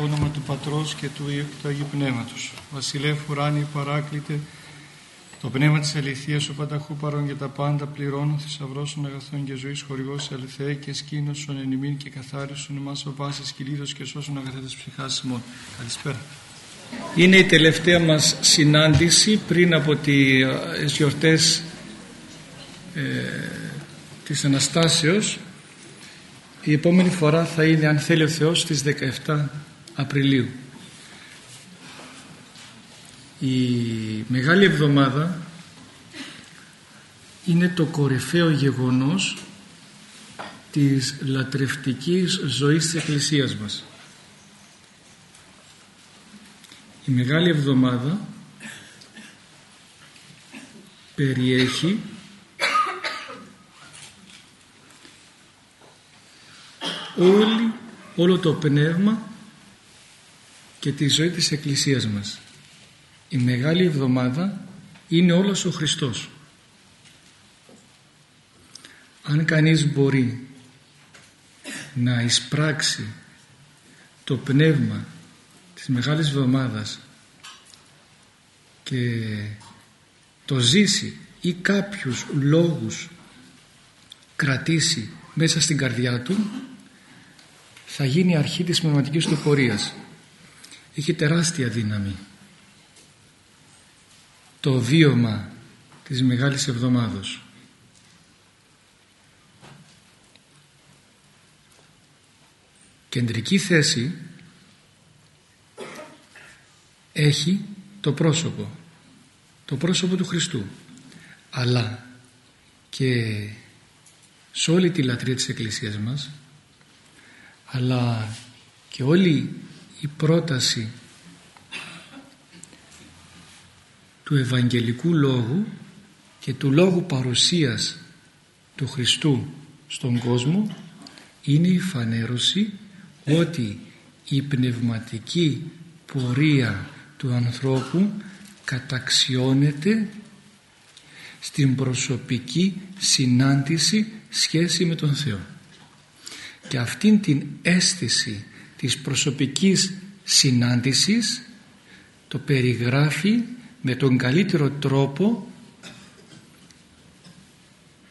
το όνομα του Πατρός και του, του Αγίου Πνεύματος. Βασιλεύ ουράνιε παράκλητε, το πνεύμα της αληθείας ο πανταχού παρών για τα πάντα πληρώνω θησαυρός των αγαθών και ζωής χορηγός αληθέ και σκήνωσον εν ημίν και καθάρισον εμάς ο πάσης κυλίδος και σώσον αγαθέτες ψυχάς ημών. Καλησπέρα. Είναι η τελευταία μας συνάντηση πριν από τις γιορτές ε, της Αναστάσεως η επόμενη φορά θα είναι αν θέλει ο Θεός στις 17 Απριλίου. Η Μεγάλη Εβδομάδα είναι το κορυφαίο γεγονός της λατρευτικής ζωής της Εκκλησίας μας. Η Μεγάλη Εβδομάδα περιέχει όλη, όλο το πνεύμα και τη ζωή της Εκκλησίας μας. Η Μεγάλη Εβδομάδα είναι όλος ο Χριστός. Αν κανείς μπορεί να εισπράξει το πνεύμα της Μεγάλης Εβδομάδας και το ζήσει ή κάποιους λόγους κρατήσει μέσα στην καρδιά του θα γίνει αρχή της πνευματικής του πορείας. Έχει τεράστια δύναμη. Το βίωμα της Μεγάλης Εβδομάδος. Κεντρική θέση έχει το πρόσωπο. Το πρόσωπο του Χριστού. Αλλά και σε όλη τη λατρεία της Εκκλησίας μας αλλά και όλη η πρόταση του Ευαγγελικού Λόγου και του Λόγου παρουσίας του Χριστού στον κόσμο είναι η φανέρωση ότι η πνευματική πορεία του ανθρώπου καταξιώνεται στην προσωπική συνάντηση σχέση με τον Θεό. Και αυτήν την αίσθηση της προσωπικής συνάντησης το περιγράφει με τον καλύτερο τρόπο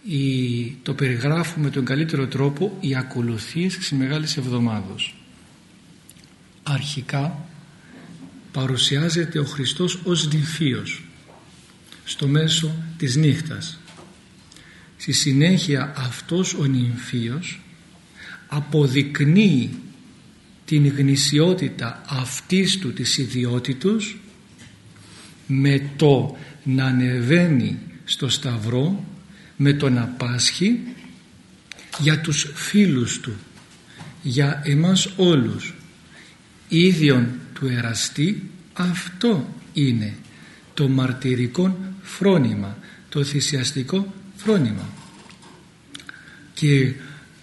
η, το περιγράφουμε με τον καλύτερο τρόπο οι ακολουθίες της Μεγάλης Εβδομάδος. Αρχικά παρουσιάζεται ο Χριστός ως νυμφίος στο μέσο της νύχτας. Στη συνέχεια αυτός ο νυμφίος αποδεικνύει την γνησιότητα αυτής του της ιδιότητος με το να ανεβαίνει στο σταυρό με το να πάσχει για τους φίλους του για εμάς όλους. Ίδιον του εραστή αυτό είναι το μαρτυρικό φρόνημα το θυσιαστικό φρόνημα. Και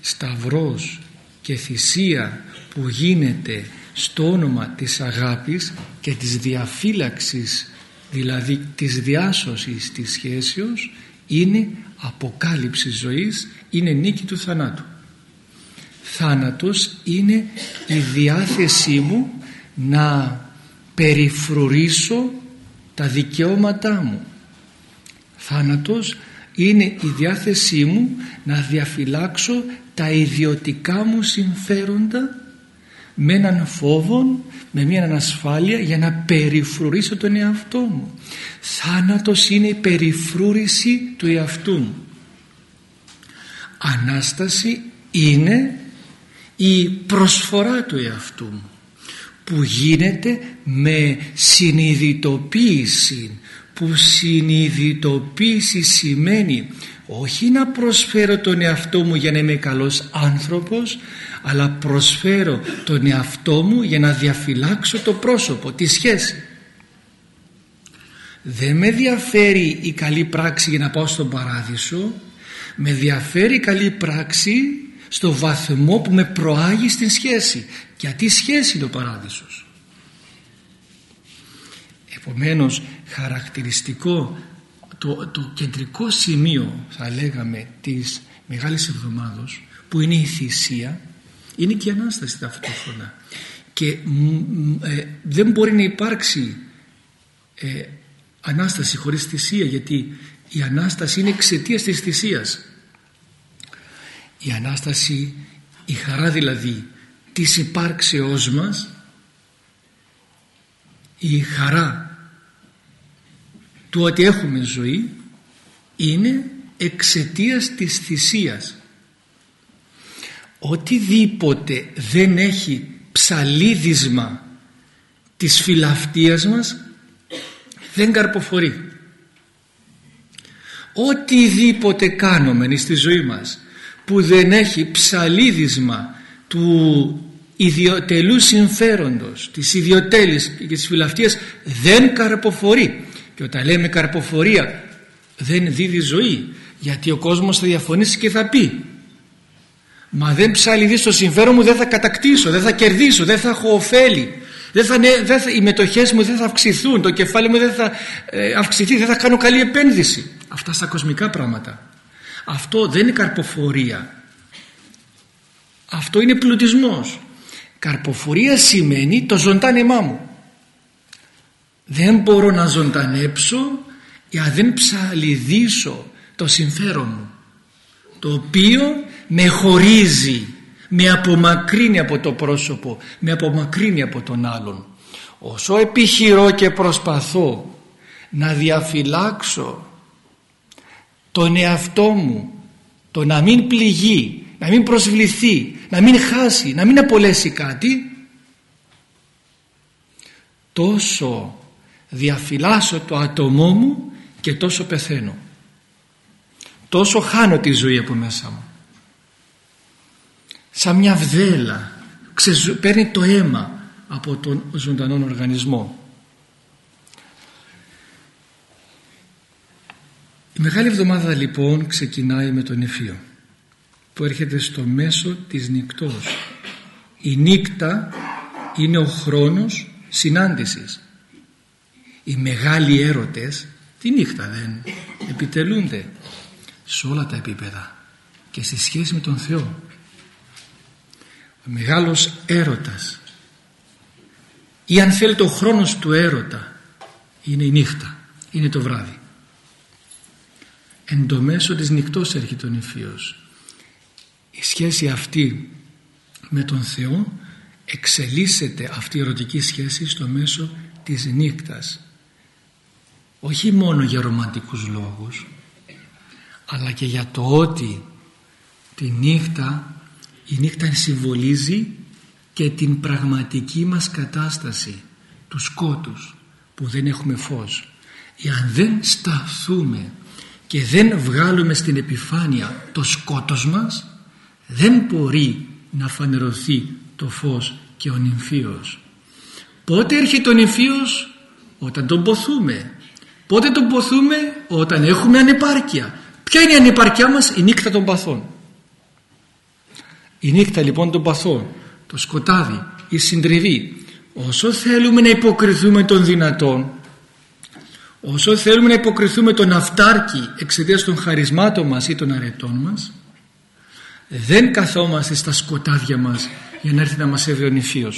σταυρός και θυσία που γίνεται στο όνομα της αγάπης και της διαφύλαξης δηλαδή της διάσωσης της σχέσεως είναι αποκάλυψη ζωής είναι νίκη του θανάτου. Θάνατος είναι η διάθεσή μου να περιφρουρήσω τα δικαιώματά μου. Θάνατος είναι η διάθεσή μου να διαφυλάξω τα ιδιωτικά μου συμφέροντα με έναν φόβο, με μια ανασφάλεια για να περιφρουρήσω τον εαυτό μου. Θάνατος είναι η περιφρούρηση του εαυτού μου. Ανάσταση είναι η προσφορά του εαυτού μου που γίνεται με συνειδητοποίηση που συνειδητοποίηση σημαίνει όχι να προσφέρω τον εαυτό μου για να είμαι καλός άνθρωπος αλλά προσφέρω τον εαυτό μου για να διαφυλάξω το πρόσωπο, τη σχέση. Δεν με διαφέρει η καλή πράξη για να πάω στον παράδεισο με διαφέρει η καλή πράξη στο βαθμό που με προάγει στην σχέση. Γιατί σχέση είναι ο παράδεισος. Επομένως χαρακτηριστικό το, το κεντρικό σημείο θα λέγαμε της Μεγάλης Εβδομάδος που είναι η θυσία είναι και η Ανάσταση ταυτόχρονα. Και ε, δεν μπορεί να υπάρξει ε, Ανάσταση χωρίς θυσία γιατί η Ανάσταση είναι εξαιτίας της θυσίας. Η Ανάσταση η χαρά δηλαδή της υπάρξεώς μας η χαρά του ότι έχουμε ζωή είναι εξαιτίας της θυσίας οτιδήποτε δεν έχει ψαλίδισμα της φιλαυτίας μας δεν καρποφορεί. Οτιδήποτε κάνουμε στη ζωή μας που δεν έχει ψαλίδισμα του ιδιωτελού συμφέροντος της ιδιωτέλης και της φιλαυτίας δεν καρποφορεί. Και όταν λέμε καρποφορία δεν δίδει ζωή γιατί ο κόσμος θα διαφωνήσει και θα πει μα δεν ψαλιδείς στο συμφέρον μου δεν θα κατακτήσω, δεν θα κερδίσω, δεν θα έχω ωφέλη. Δεν θα, δεν θα, οι μετοχές μου δεν θα αυξηθούν το κεφάλι μου δεν θα ε, αυξηθεί δεν θα κάνω καλή επένδυση. Αυτά στα κοσμικά πράγματα. Αυτό δεν είναι καρποφορία. Αυτό είναι πλουτισμός. Καρποφορία σημαίνει το ζωντάνεμά μου. Δεν μπορώ να ζωντανέψω για δεν ψαλιδίσω το συμφέρον μου το οποίο με χωρίζει με απομακρύνει από το πρόσωπο με απομακρύνει από τον άλλον. Όσο επιχειρώ και προσπαθώ να διαφυλάξω τον εαυτό μου το να μην πληγεί να μην προσβληθεί να μην χάσει, να μην απολέσει κάτι τόσο διαφυλάσσω το άτομό μου και τόσο πεθαίνω. Τόσο χάνω τη ζωή από μέσα μου σαν μια βδέλα. Παίρνει το αίμα από τον ζωντανό οργανισμό. Η Μεγάλη Εβδομάδα λοιπόν ξεκινάει με τον Εφείο που έρχεται στο μέσο της νυχτός. Η νύχτα είναι ο χρόνος συνάντησης. Οι μεγάλοι έρωτες τη νύχτα δεν επιτελούνται σε όλα τα επίπεδα και στη σχέση με τον Θεό. ο μεγάλος έρωτας. Ή αν θέλετε ο χρόνος του έρωτα είναι η νύχτα, είναι το βράδυ. Εν το μέσο της νυχτός έρχεται ο νηφίος. Η σχέση αυτή με τον Θεό εξελίσσεται αυτή η ερωτική σχέση στο μέσο της νύχτας. Όχι μόνο για ρομαντικούς λόγους αλλά και για το ότι τη νύχτα η νύχτα συμβολίζει και την πραγματική μας κατάσταση τους σκότους που δεν έχουμε φως. Εάν δεν σταθούμε και δεν βγάλουμε στην επιφάνεια το σκότος μας δεν μπορεί να φανερωθεί το φως και ο νυμφίος. Πότε έρχεται ο νυμφίος; Όταν τον ποθούμε. Πότε τον ποθούμε; Όταν έχουμε ανεπάρκεια. Ποια είναι η ανεπάρκειά μας; Η νύχτα των παθών η νύχτα λοιπόν των παθών, το σκοτάδι, η συντριβή. Όσο θέλουμε να υποκριθούμε των δυνατών, όσο θέλουμε να υποκριθούμε τον αυτάρκη εξαιτίας των χαρισμάτων μας ή των αρετών μας, δεν καθόμαστε στα σκοτάδια μας για να έρθει να μας έβει ο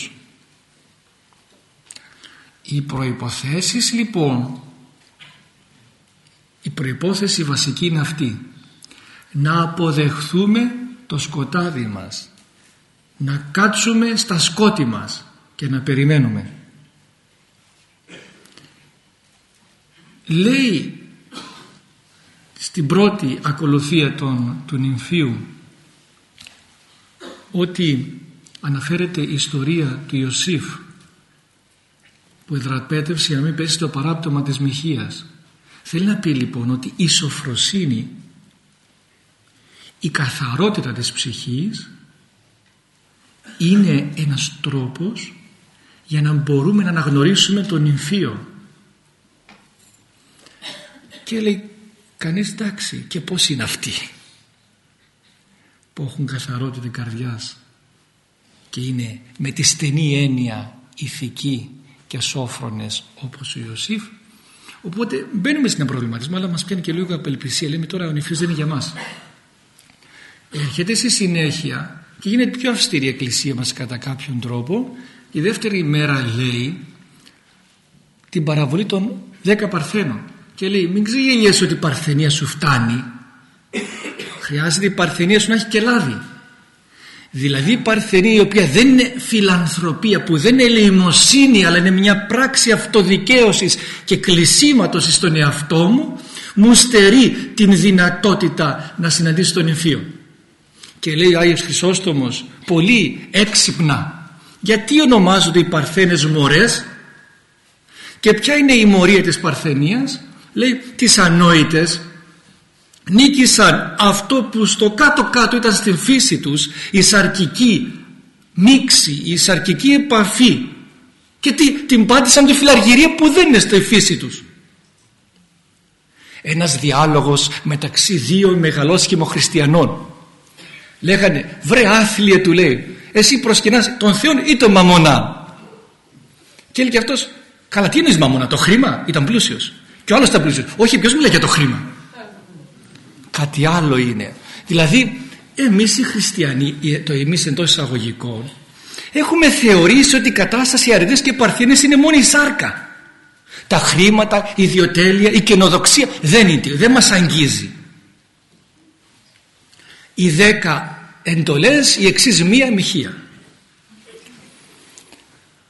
Οι προϋποθέσεις λοιπόν, η προϋπόθεση βασική είναι αυτή, να αποδεχθούμε το σκοτάδι μας. Να κάτσουμε στα σκότη μας και να περιμένουμε. Λέει στην πρώτη ακολουθία των, του νυμφίου ότι αναφέρεται η ιστορία του Ιωσήφ που εδραπέτευσε για να μην πέσει το παράπτωμα της Μιχίας θέλει να πει λοιπόν ότι η σοφροσύνη η καθαρότητα της ψυχής είναι ένας τρόπος για να μπορούμε να αναγνωρίσουμε τον νυμφίο και λέει κανείς εντάξει και πως είναι αυτοί που έχουν καθαρότητα καρδιάς και είναι με τη στενή έννοια ηθική και σόφρονες όπως ο Ιωσήφ οπότε μπαίνουμε στην προβληματισμό αλλά μας πιάνει και λίγο απελπισία. Λέμε τώρα ο νυμφίος δεν είναι για μας έρχεται στη συνέχεια και γίνεται πιο αυστηρή η εκκλησία μας κατά κάποιον τρόπο. Η δεύτερη μέρα λέει την παραβολή των δέκα παρθένων και λέει μην ξεγελιέσαι ότι η παρθενία σου φτάνει. Χρειάζεται η παρθενία σου να έχει και λάδι δηλαδή η παρθενία η οποία δεν είναι φιλανθρωπία που δεν είναι ελεημοσύνη αλλά είναι μια πράξη αυτοδικαίωσης και κλεισίματος στον εαυτό μου μου στερεί την δυνατότητα να συναντήσει τον εμφύο και λέει ο Άγιος Χρυσόστομος πολύ έξυπνα. Γιατί ονομάζονται οι παρθένες μορές και ποια είναι η μορία της παρθενίας; Λέει τις ανόητες. Νίκησαν αυτό που στο κάτω κάτω ήταν στην φύση τους η σαρκική μίξη, η σαρκική επαφή. Και τι, την πάτησαν τη φιλαργυρία που δεν είναι στη φύση τους. Ένας διάλογος μεταξύ δύο μεγαλόσχημων χριστιανών λέγανε βρε άθλιε του λέει εσύ προσκυνάς τον Θεό ή τον μαμονά και έλεγε αυτός καλά τι είναι μαμονά το χρήμα ήταν πλούσιος και ο άλλος ήταν πλούσιος. Όχι ποιος μιλάει για το χρήμα. Κάτι άλλο είναι. Δηλαδή εμείς οι χριστιανοί το εμείς εντός εισαγωγικών έχουμε θεωρήσει ότι η κατάσταση αρετές και παρθένες είναι μόνο η σάρκα. Τα χρήματα, η ιδιοτέλεια, η καινοδοξία δεν είναι, δεν μας αγγίζει οι δέκα εντολές η εξής μία μοιχεία.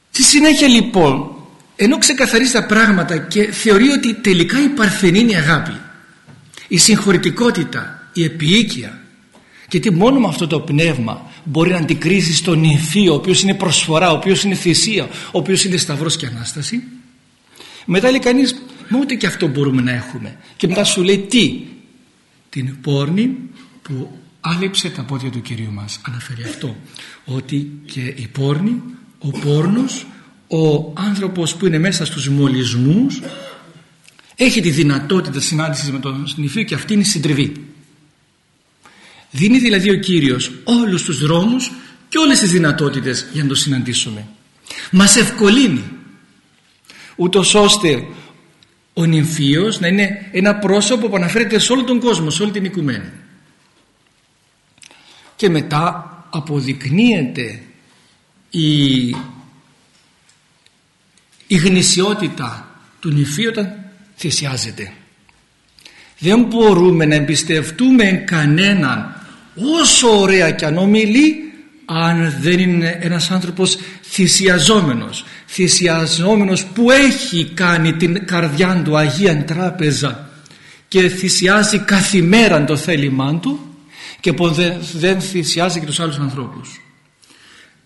Στη συνέχεια λοιπόν ενώ ξεκαθαρίζει τα πράγματα και θεωρεί ότι τελικά η παρθενή είναι η αγάπη η συγχωρητικότητα, η επιοίκεια γιατί μόνο με αυτό το πνεύμα μπορεί να αντικρίσει στον νηφίο ο οποίος είναι προσφορά, ο οποίος είναι θυσία ο οποίος είναι σταυρός και Ανάσταση μετά λέει κανείς μα ούτε και αυτό μπορούμε να έχουμε και μετά σου λέει τι την πόρνη που άλυψε τα πόδια του Κυρίου μας. Αναφέρει αυτό ότι και η πόρνη ο πόρνος ο άνθρωπος που είναι μέσα στους μολυσμούς έχει τη δυνατότητα συνάντησης με τον νηφίο και αυτή είναι η συντριβή. Δίνει δηλαδή ο Κύριος όλους τους δρόμους και όλες τις δυνατότητες για να το συναντήσουμε. Μας ευκολύνει ούτως ώστε ο νυμφίος να είναι ένα πρόσωπο που αναφέρεται σε όλο τον κόσμο, σε όλη την οικουμένη. Και μετά αποδεικνύεται η, η γνησιότητα του νυμφίου όταν θυσιάζεται. Δεν μπορούμε να εμπιστευτούμε κανέναν όσο ωραία και αν ομιλεί αν δεν είναι ένας άνθρωπος θυσιαζόμενος θυσιαζόμενος που έχει κάνει την καρδιά του Αγία Τράπεζα και θυσιάζει καθημέραν το θέλημά του και που δεν θυσιάζει και τους άλλους ανθρώπους.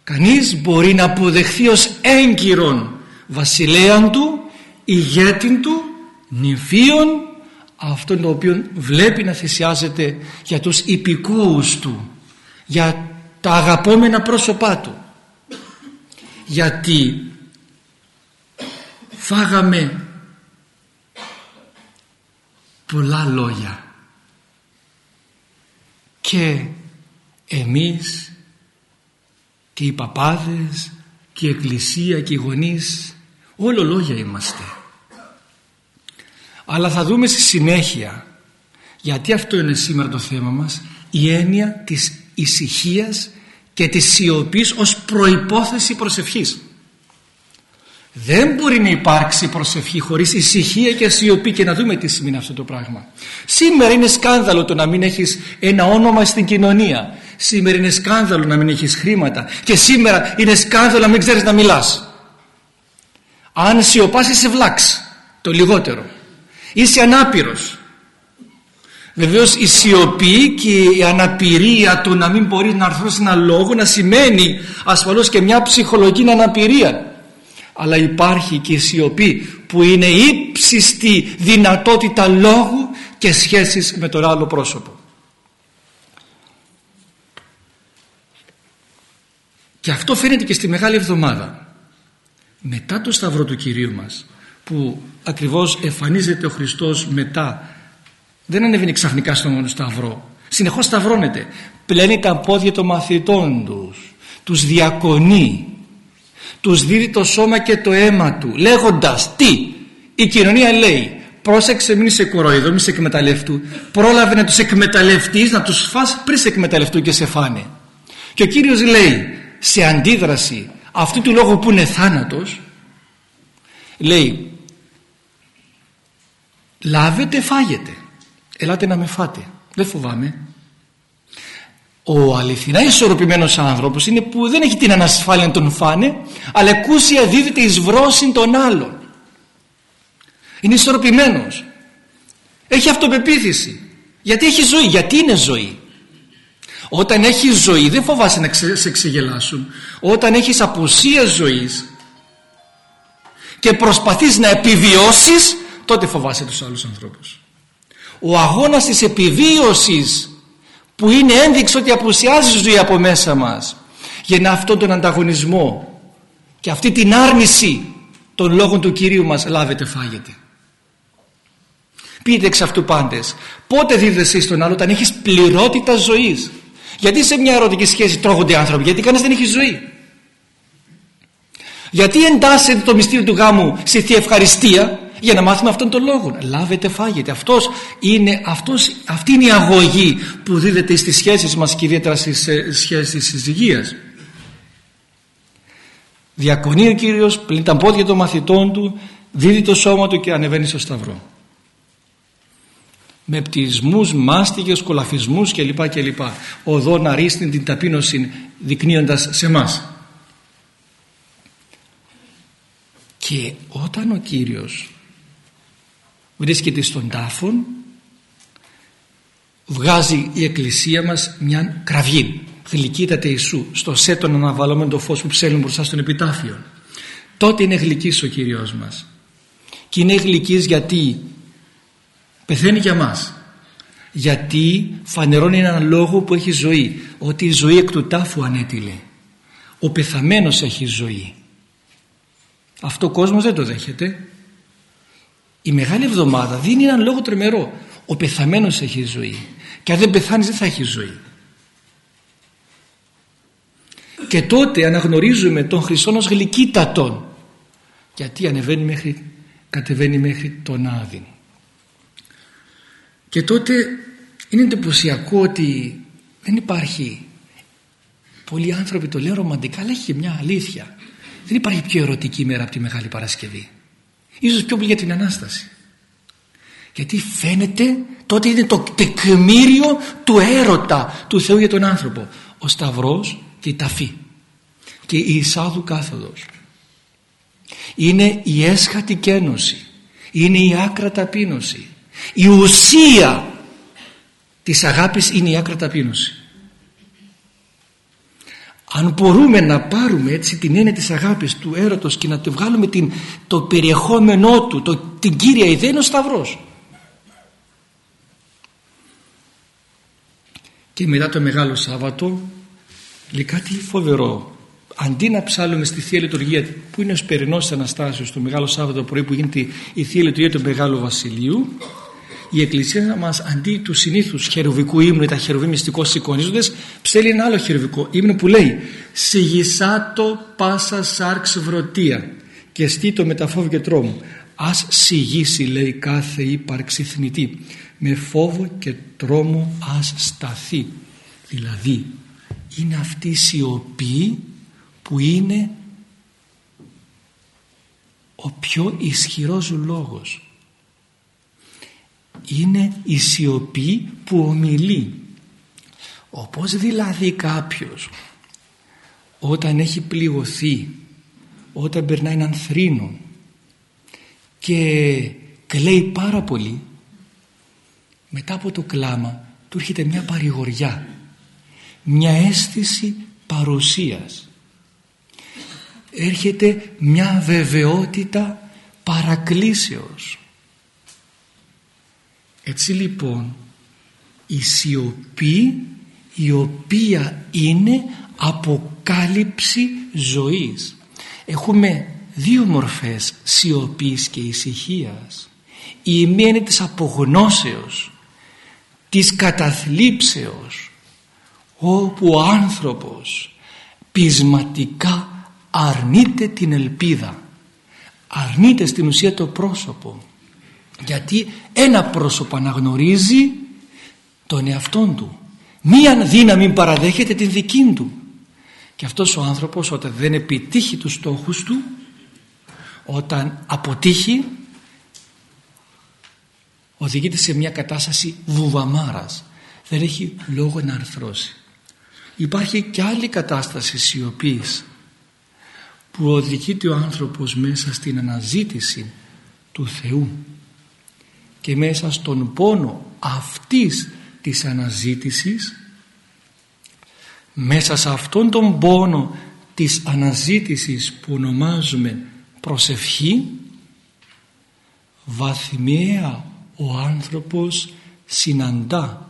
Κανείς μπορεί να αποδεχθεί ως έγκυρον βασιλέαν του ηγέτην του νηφίων αυτόν το οποίο βλέπει να θυσιάζεται για τους υπηκούους του για τα αγαπόμενα πρόσωπά του. Γιατί φάγαμε πολλά λόγια και εμείς και οι παπάδες και η εκκλησία και οι γονείς όλο λόγια είμαστε. Αλλά θα δούμε στη συνέχεια γιατί αυτό είναι σήμερα το θέμα μας η έννοια της ησυχίας και της σιωπής ως προϋπόθεση προσευχής δεν μπορεί να υπάρξει προσευχή χωρίς ησυχία και σιωπή και να δούμε τι σημαίνει αυτό το πράγμα. Σήμερα είναι σκάνδαλο το να μην έχεις ένα όνομα στην κοινωνία. Σήμερα είναι σκάνδαλο να μην έχεις χρήματα. Και σήμερα είναι σκάνδαλο να μην ξέρεις να μιλάς. Αν σιωπάς είσαι βλάξ, το λιγότερο. Είσαι ανάπηρος. Βεβαίως η σιωπή και η αναπηρία του να μην μπορείς να αρθρώσεις ένα λόγο να σημαίνει ασφαλώς και μια ψυχολογική αναπηρία αλλά υπάρχει και η σιωπή που είναι ύψιστη δυνατότητα λόγου και σχέσης με τον άλλο πρόσωπο. Και αυτό φαίνεται και στη Μεγάλη Εβδομάδα. Μετά το Σταυρό του Κυρίου μας που ακριβώς εμφανίζεται ο Χριστός μετά δεν ανεβαίνει ξαφνικά στον Σταυρό συνεχώς σταυρώνεται πλένει τα πόδια των μαθητών τους τους διακονεί τους δίδει το σώμα και το αίμα του λέγοντας τι η κοινωνία λέει πρόσεξε μην είσαι κοροϊδό μην σε εκμεταλλευτού πρόλαβε να τους εκμεταλλευτείς να τους φας πριν σε εκμεταλλευτούν και σε φάνε και ο Κύριος λέει σε αντίδραση αυτού του λόγου που είναι θάνατος λέει λάβετε φάγετε ελάτε να με φάτε δεν φοβάμαι ο αληθινά ισορροπημένος άνθρωπος είναι που δεν έχει την ανασφάλεια να τον φάνε αλλά εκούσια δίδεται εις βρόσιν των άλλων είναι ισορροπημένος. Έχει αυτοπεποίθηση. Γιατί έχει ζωή, γιατί είναι ζωή. Όταν έχει ζωή δεν φοβάσαι να σε ξεγελάσουν. Όταν έχεις απουσία ζωής και προσπαθείς να επιβιώσεις τότε φοβάσαι τους άλλους ανθρώπους. Ο αγώνας της επιβίωσης που είναι ένδειξη ότι απουσιάζει η ζωή από μέσα μας για να αυτόν τον ανταγωνισμό. Και αυτή την άρνηση των λόγων του Κυρίου μας λάβετε φάγετε. Πείτε εξ αυτού πάντες πότε δίδεσαι στον άλλο όταν έχεις πληρότητα ζωής; Γιατί σε μια ερωτική σχέση τρώγονται άνθρωποι γιατί κανείς δεν έχει ζωή; Γιατί εντάσσεται το μυστήριο του γάμου σε θεία ευχαριστία για να μάθουμε αυτόν τον λόγο. Λάβετε φάγετε. Αυτός είναι, αυτός, αυτή είναι η αγωγή που δίδεται στις σχέσεις μας και ιδιαίτερα στις ε, σχέσεις της υγείας. Διακονεί ο Κύριος πλην τα πόδια των μαθητών του δίδει το σώμα του και ανεβαίνει στο σταυρό. Με πτυσμούς, μάστιγες, κολαφισμούς κλπ. κλπ. Οδόν αρίστην την ταπείνωση δεικνύοντας σε μας. Και όταν ο Κύριος βρίσκεται στον τάφο βγάζει η εκκλησία μας μια κραυγή. Γλυκύταται Ιησού στο σέτον αναβαλωμένο το φως που ψέλνουν μπροστά στον επιτάφιο τότε είναι γλυκής ο Κύριος μας. Και είναι γλυκής γιατί πεθαίνει για μας. Γιατί φανερώνει έναν λόγο που έχει ζωή ότι η ζωή εκ του τάφου ανέτειλε. Ο πεθαμένος έχει ζωή. Αυτό ο κόσμος δεν το δέχεται η Μεγάλη Εβδομάδα δίνει έναν λόγο τρεμερό. Ο πεθαμένος έχει ζωή. Και αν δεν πεθάνεις δεν θα έχεις ζωή. Και τότε αναγνωρίζουμε τον Χριστόν ως γλυκύτατον. Γιατί ανεβαίνει μέχρι, κατεβαίνει μέχρι τον Άδη. Και τότε είναι εντυπωσιακό ότι δεν υπάρχει πολλοί άνθρωποι το λένε ρομαντικά αλλά έχει και μια αλήθεια. Δεν υπάρχει πιο ερωτική μέρα από τη Μεγάλη Παρασκευή. Ίσως πιο πολύ για την Ανάσταση. Γιατί φαίνεται τότε είναι το τεκμήριο του έρωτα του Θεού για τον άνθρωπο. Ο Σταυρός και η ταφή και η εισάδου κάθοδος. Είναι η έσχατη κένωση. Είναι η άκρα ταπείνωση. Η ουσία της αγάπης είναι η άκρα ταπείνωση αν μπορούμε να πάρουμε έτσι την έννοια της αγάπης του έρωτος και να το βγάλουμε την, το περιεχόμενό του το, την κύρια ιδέα είναι ο Σταυρός. Και μετά το Μεγάλο Σάββατο λέει κάτι φοβερό. Αντί να ψάλουμε στη Θεία Λειτουργία που είναι ο Σπερινός Αναστάσεως το Μεγάλο Σάββατο πρωί που γίνεται η Θεία Λειτουργία του Μεγάλου Βασιλείου η Εκκλησία μας αντί του συνήθους χερουβικού ύμνου ή τα χερουβή μυστικό σηκωνίζοντες ψέλει ένα άλλο χερουβικό ύμνο που λέει «Σιγησάτο πάσα σάρξ βρωτία και στήτο με τα φόβο και τρόμο». Ας σιγήσει λέει κάθε ύπαρξη θνητή με φόβο και τρόμο ας σταθεί. Δηλαδή είναι αυτή η σιωπή που είναι ο πιο ισχυρός λόγος είναι η σιωπή που ομιλεί. Όπως δηλαδή κάποιος όταν έχει πληγωθεί όταν περνάει έναν θρήνο και κλαίει πάρα πολύ μετά από το κλάμα του έρχεται μια παρηγοριά μια αίσθηση παρουσίας. Έρχεται μια βεβαιότητα παρακλήσεως έτσι λοιπόν η σιωπή η οποία είναι αποκάλυψη ζωής. Έχουμε δύο μορφές σιωπής και ησυχίας. Η μία είναι της απογνώσεως, της καταθλίψεως, όπου ο άνθρωπος πεισματικά αρνείται την ελπίδα, αρνείται στην ουσία το πρόσωπο γιατί ένα πρόσωπο αναγνωρίζει τον εαυτόν του. Μία δύναμη παραδέχεται την δική του. Και αυτός ο άνθρωπος όταν δεν επιτύχει τους στόχους του όταν αποτύχει οδηγείται σε μια κατάσταση βουβαμάρας. Δεν έχει λόγο να αρθρώσει. Υπάρχει και άλλη κατάσταση σιωπής που οδηγείται ο άνθρωπος μέσα στην αναζήτηση του Θεού και μέσα στον πόνο αυτής της αναζήτησης μέσα σε αυτόν τον πόνο της αναζήτησης που ονομάζουμε προσευχή βαθμιαία ο άνθρωπος συναντά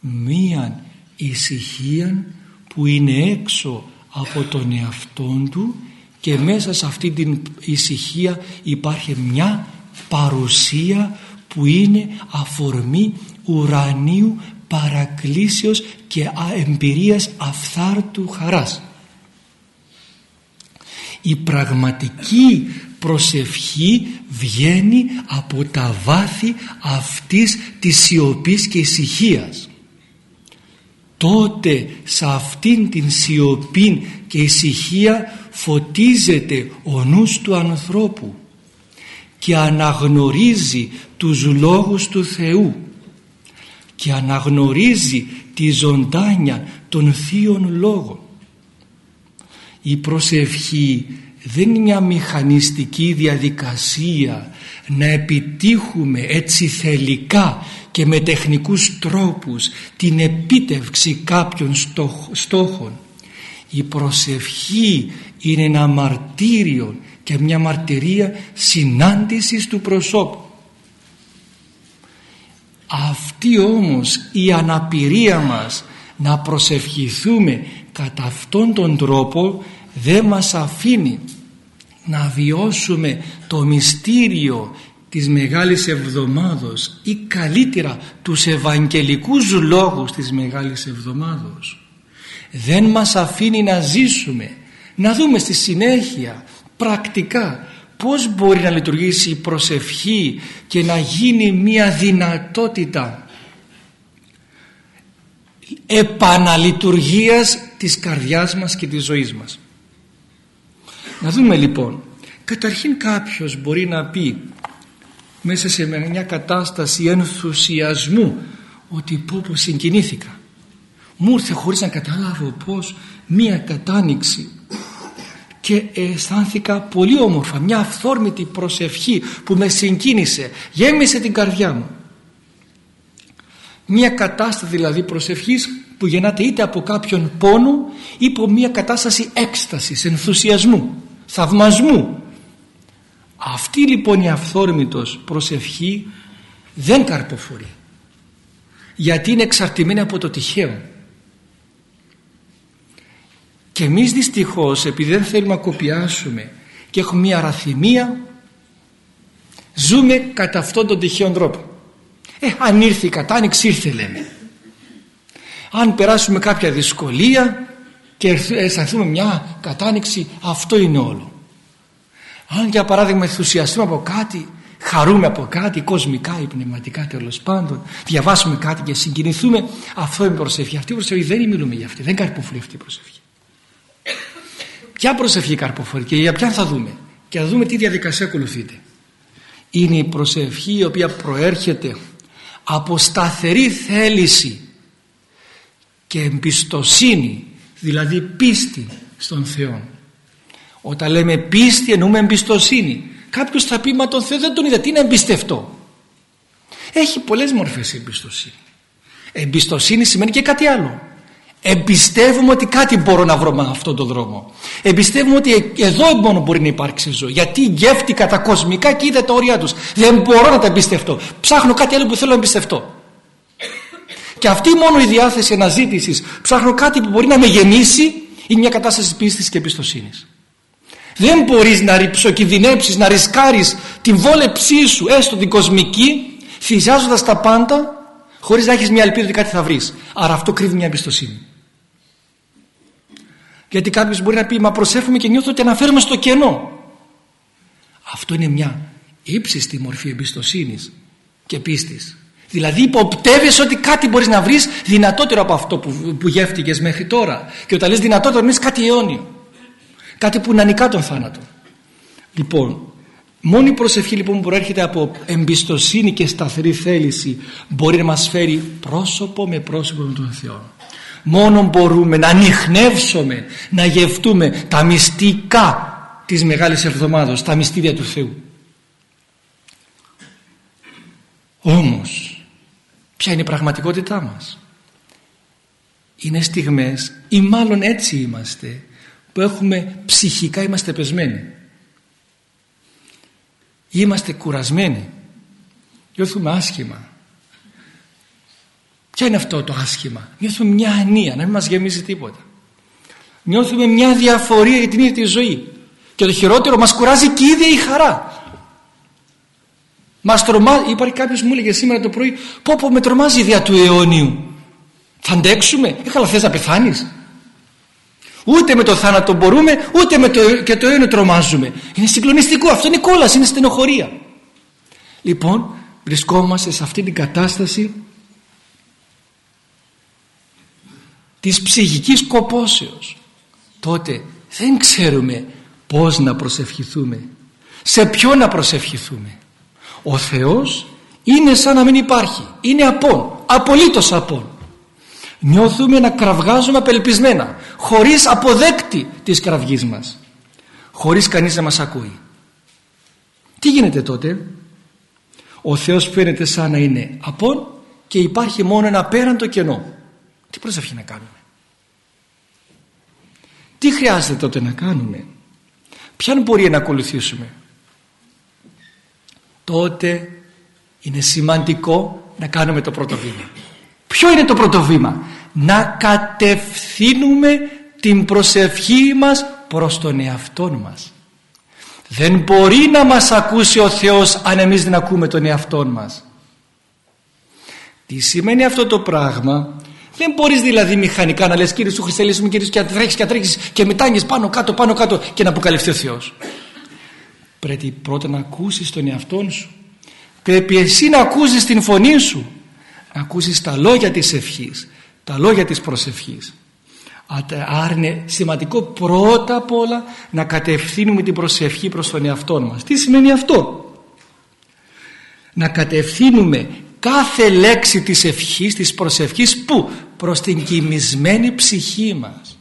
μία ησυχία που είναι έξω από τον εαυτόν του και μέσα σε αυτή την ησυχία υπάρχει μια παρουσία που είναι αφορμή ουρανίου παρακλήσεως και εμπειρίας αυθάρτου χαράς. Η πραγματική προσευχή βγαίνει από τα βάθη αυτής της σιωπής και ησυχίας. Τότε σε αυτήν την σιωπή και ησυχία φωτίζεται ο νους του ανθρώπου και αναγνωρίζει τους λόγους του Θεού και αναγνωρίζει τη ζωντάνια των θείων λόγων. Η προσευχή δεν είναι μια μηχανιστική διαδικασία να επιτύχουμε έτσι θελικά και με τεχνικούς τρόπους την επίτευξη κάποιων στόχων. Η προσευχή είναι ένα μαρτύριο και μια μαρτυρία συνάντησης του προσώπου. Αυτή όμως η αναπηρία μας να προσευχηθούμε κατά αυτόν τον τρόπο δεν μας αφήνει να βιώσουμε το μυστήριο της Μεγάλης Εβδομάδος ή καλύτερα τους Ευαγγελικούς λόγους της Μεγάλης Εβδομάδος. Δεν μας αφήνει να ζήσουμε. Να δούμε στη συνέχεια πρακτικά πώς μπορεί να λειτουργήσει η προσευχή και να γίνει μια δυνατότητα επαναλειτουργίας της καρδιάς μας και της ζωής μας. Να δούμε λοιπόν, καταρχήν κάποιος μπορεί να πει μέσα σε μια κατάσταση ενθουσιασμού ότι πω πω συγκινήθηκα. Μου ήρθε χωρίς να καταλάβω πως μια κατάνοιξη και αισθάνθηκα πολύ όμορφα μια αυθόρμητη προσευχή που με συγκίνησε γέμισε την καρδιά μου. Μια κατάσταση δηλαδή προσευχής που γεννάται είτε από κάποιον πόνο ή από μια κατάσταση έκστασης, ενθουσιασμού, θαυμασμού. Αυτή λοιπόν η αυθόρμητος προσευχή δεν καρποφορεί γιατί είναι εξαρτημένη από το τυχαίο και εμείς δυστυχώς επειδή δεν θέλουμε να κοπιάσουμε και έχουμε μια αραθυμία ζούμε κατά αυτόν τον τυχαίο τρόπο. Ε, αν ήρθε η κατάνοιξη ήρθε λέμε. Αν περάσουμε κάποια δυσκολία και αισθανθούμε μια κατάνοιξη αυτό είναι όλο. Αν για παράδειγμα ενθουσιαστούμε από κάτι χαρούμε από κάτι κοσμικά ή πνευματικά τέλος πάντων διαβάσουμε κάτι και συγκινηθούμε αυτό είναι η προσευχή αυτή η προσευχή δεν μιλούμε για αυτή δεν καρποφορεί αυτή η προσευχή Ποια προσευχή καρποφορεί και για ποια θα δούμε. Και θα δούμε τι διαδικασία ακολουθείται. Είναι η προσευχή η οποία προέρχεται από σταθερή θέληση και εμπιστοσύνη, δηλαδή πίστη στον Θεό. Όταν λέμε πίστη εννοούμε εμπιστοσύνη. Κάποιος θα πει μα τον Θεό δεν τον είδα, τι είναι εμπιστευτό; Έχει πολλές μορφές εμπιστοσύνη. Εμπιστοσύνη σημαίνει και κάτι άλλο. Εμπιστεύουμε ότι κάτι μπορώ να βρω με αυτόν τον δρόμο. Εμπιστεύουμε ότι εδώ μόνο μπορεί να υπάρξει ζωή. Γιατί γεύτηκα τα κοσμικά και είδα τα όρια τους. Δεν μπορώ να τα εμπιστευτώ. Ψάχνω κάτι άλλο που θέλω να εμπιστευτώ. Και αυτή μόνο η διάθεση αναζήτησης, ψάχνω κάτι που μπορεί να με γεννήσει, είναι μια κατάσταση πίστης και εμπιστοσύνης. Δεν μπορείς να ριψοκινδυνέψεις, να ρισκάρεις την βόλεψή σου, έστω την κοσμική, θυσιάζοντας τα πάντα, χωρίς να έχεις μια ελπίδα ότι κάτι θα βρεις. Άρα αυτό κρύβει μια εμπιστοσύνη. Γιατί κάποιος μπορεί να πει Μα προσέφουμε και νιώθω ότι αναφέρουμε στο κενό. Αυτό είναι μια ύψιστη μορφή εμπιστοσύνης και πίστης. Δηλαδή υποπτεύεσαι ότι κάτι μπορείς να βρεις δυνατότερο από αυτό που, που γεύτηκες μέχρι τώρα. Και όταν λες δυνατότερο είναι κάτι αιώνιο. Κάτι που να νικά τον θάνατο. Λοιπόν, μόνη η προσευχή λοιπόν που προέρχεται από εμπιστοσύνη και σταθερή θέληση μπορεί να μας φέρει πρόσωπο με πρόσωπο με τον Θεό. Μόνο μπορούμε να ανοιχνεύσουμε, να γευτούμε τα μυστικά της Μεγάλης Εβδομάδος, τα μυστήρια του Θεού. Όμως, ποια είναι η πραγματικότητά μας; Είναι στιγμές, ή μάλλον έτσι είμαστε, που έχουμε ψυχικά είμαστε πεσμένοι. Είμαστε κουρασμένοι. Νιώθουμε άσχημα. Ποια είναι αυτό το άσχημα; Νιώθουμε μια ανία, να μην μας γεμίζει τίποτα. Νιώθουμε μια διαφορία για την ίδια τη ζωή. Και το χειρότερο μας κουράζει και η ίδια η χαρά. Μας τρομάζει, υπάρχει κάποιος μου έλεγε σήμερα το πρωί, πω πω με τρομάζει η ιδέα του αιώνιου. Θα αντέξουμε, ε καλά θες να πεθάνεις. Ούτε με το θάνατο μπορούμε, ούτε με το, και το αιώνιο τρομάζουμε. Είναι συγκλονιστικό, αυτό είναι κόλαση, είναι στενοχωρία. Λοιπόν, βρισκόμαστε σε αυτή την κατάσταση της ψυχικής κοπόσεως. Τότε δεν ξέρουμε πώς να προσευχηθούμε. Σε ποιο να προσευχηθούμε. Ο Θεός είναι σαν να μην υπάρχει. Είναι απόν, απολύτως απόν. Νιώθουμε να κραυγάζουμε απελπισμένα χωρίς αποδέκτη της κραυγής μας. Χωρίς κανείς να μας ακούει. Τι γίνεται τότε; Ο Θεός φαίνεται σαν να είναι απόν και υπάρχει μόνο ένα πέραντο κενό τι προσευχή να κάνουμε; Τι χρειάζεται τότε να κάνουμε; Ποια πορεία να ακολουθήσουμε; Τότε είναι σημαντικό να κάνουμε το πρώτο βήμα. Ποιο είναι το πρώτο βήμα; Να κατευθύνουμε την προσευχή μας προς τον εαυτό μας. Δεν μπορεί να μας ακούσει ο Θεός αν εμείς δεν ακούμε τον εαυτό μας. Τι σημαίνει αυτό το πράγμα; Δεν μπορείς δηλαδή μηχανικά να λες κύριε σου Χριστέ, κύριε και τρέχει και τρέχει και μετάνιε πάνω κάτω, πάνω κάτω και να αποκαλυφθεί ο Θεός. Πρέπει πρώτα να ακούσεις τον εαυτό σου. Πρέπει εσύ να ακούσεις την φωνή σου. Να ακούσεις τα λόγια της ευχής, τα λόγια της προσευχής. Άρα είναι σημαντικό πρώτα απ' όλα να κατευθύνουμε την προσευχή προς τον εαυτό μας. Τι σημαίνει αυτό; Να κατευθύνουμε κάθε λέξη της ευχής, της προσευχής που; Προς την κοιμισμένη ψυχή μας.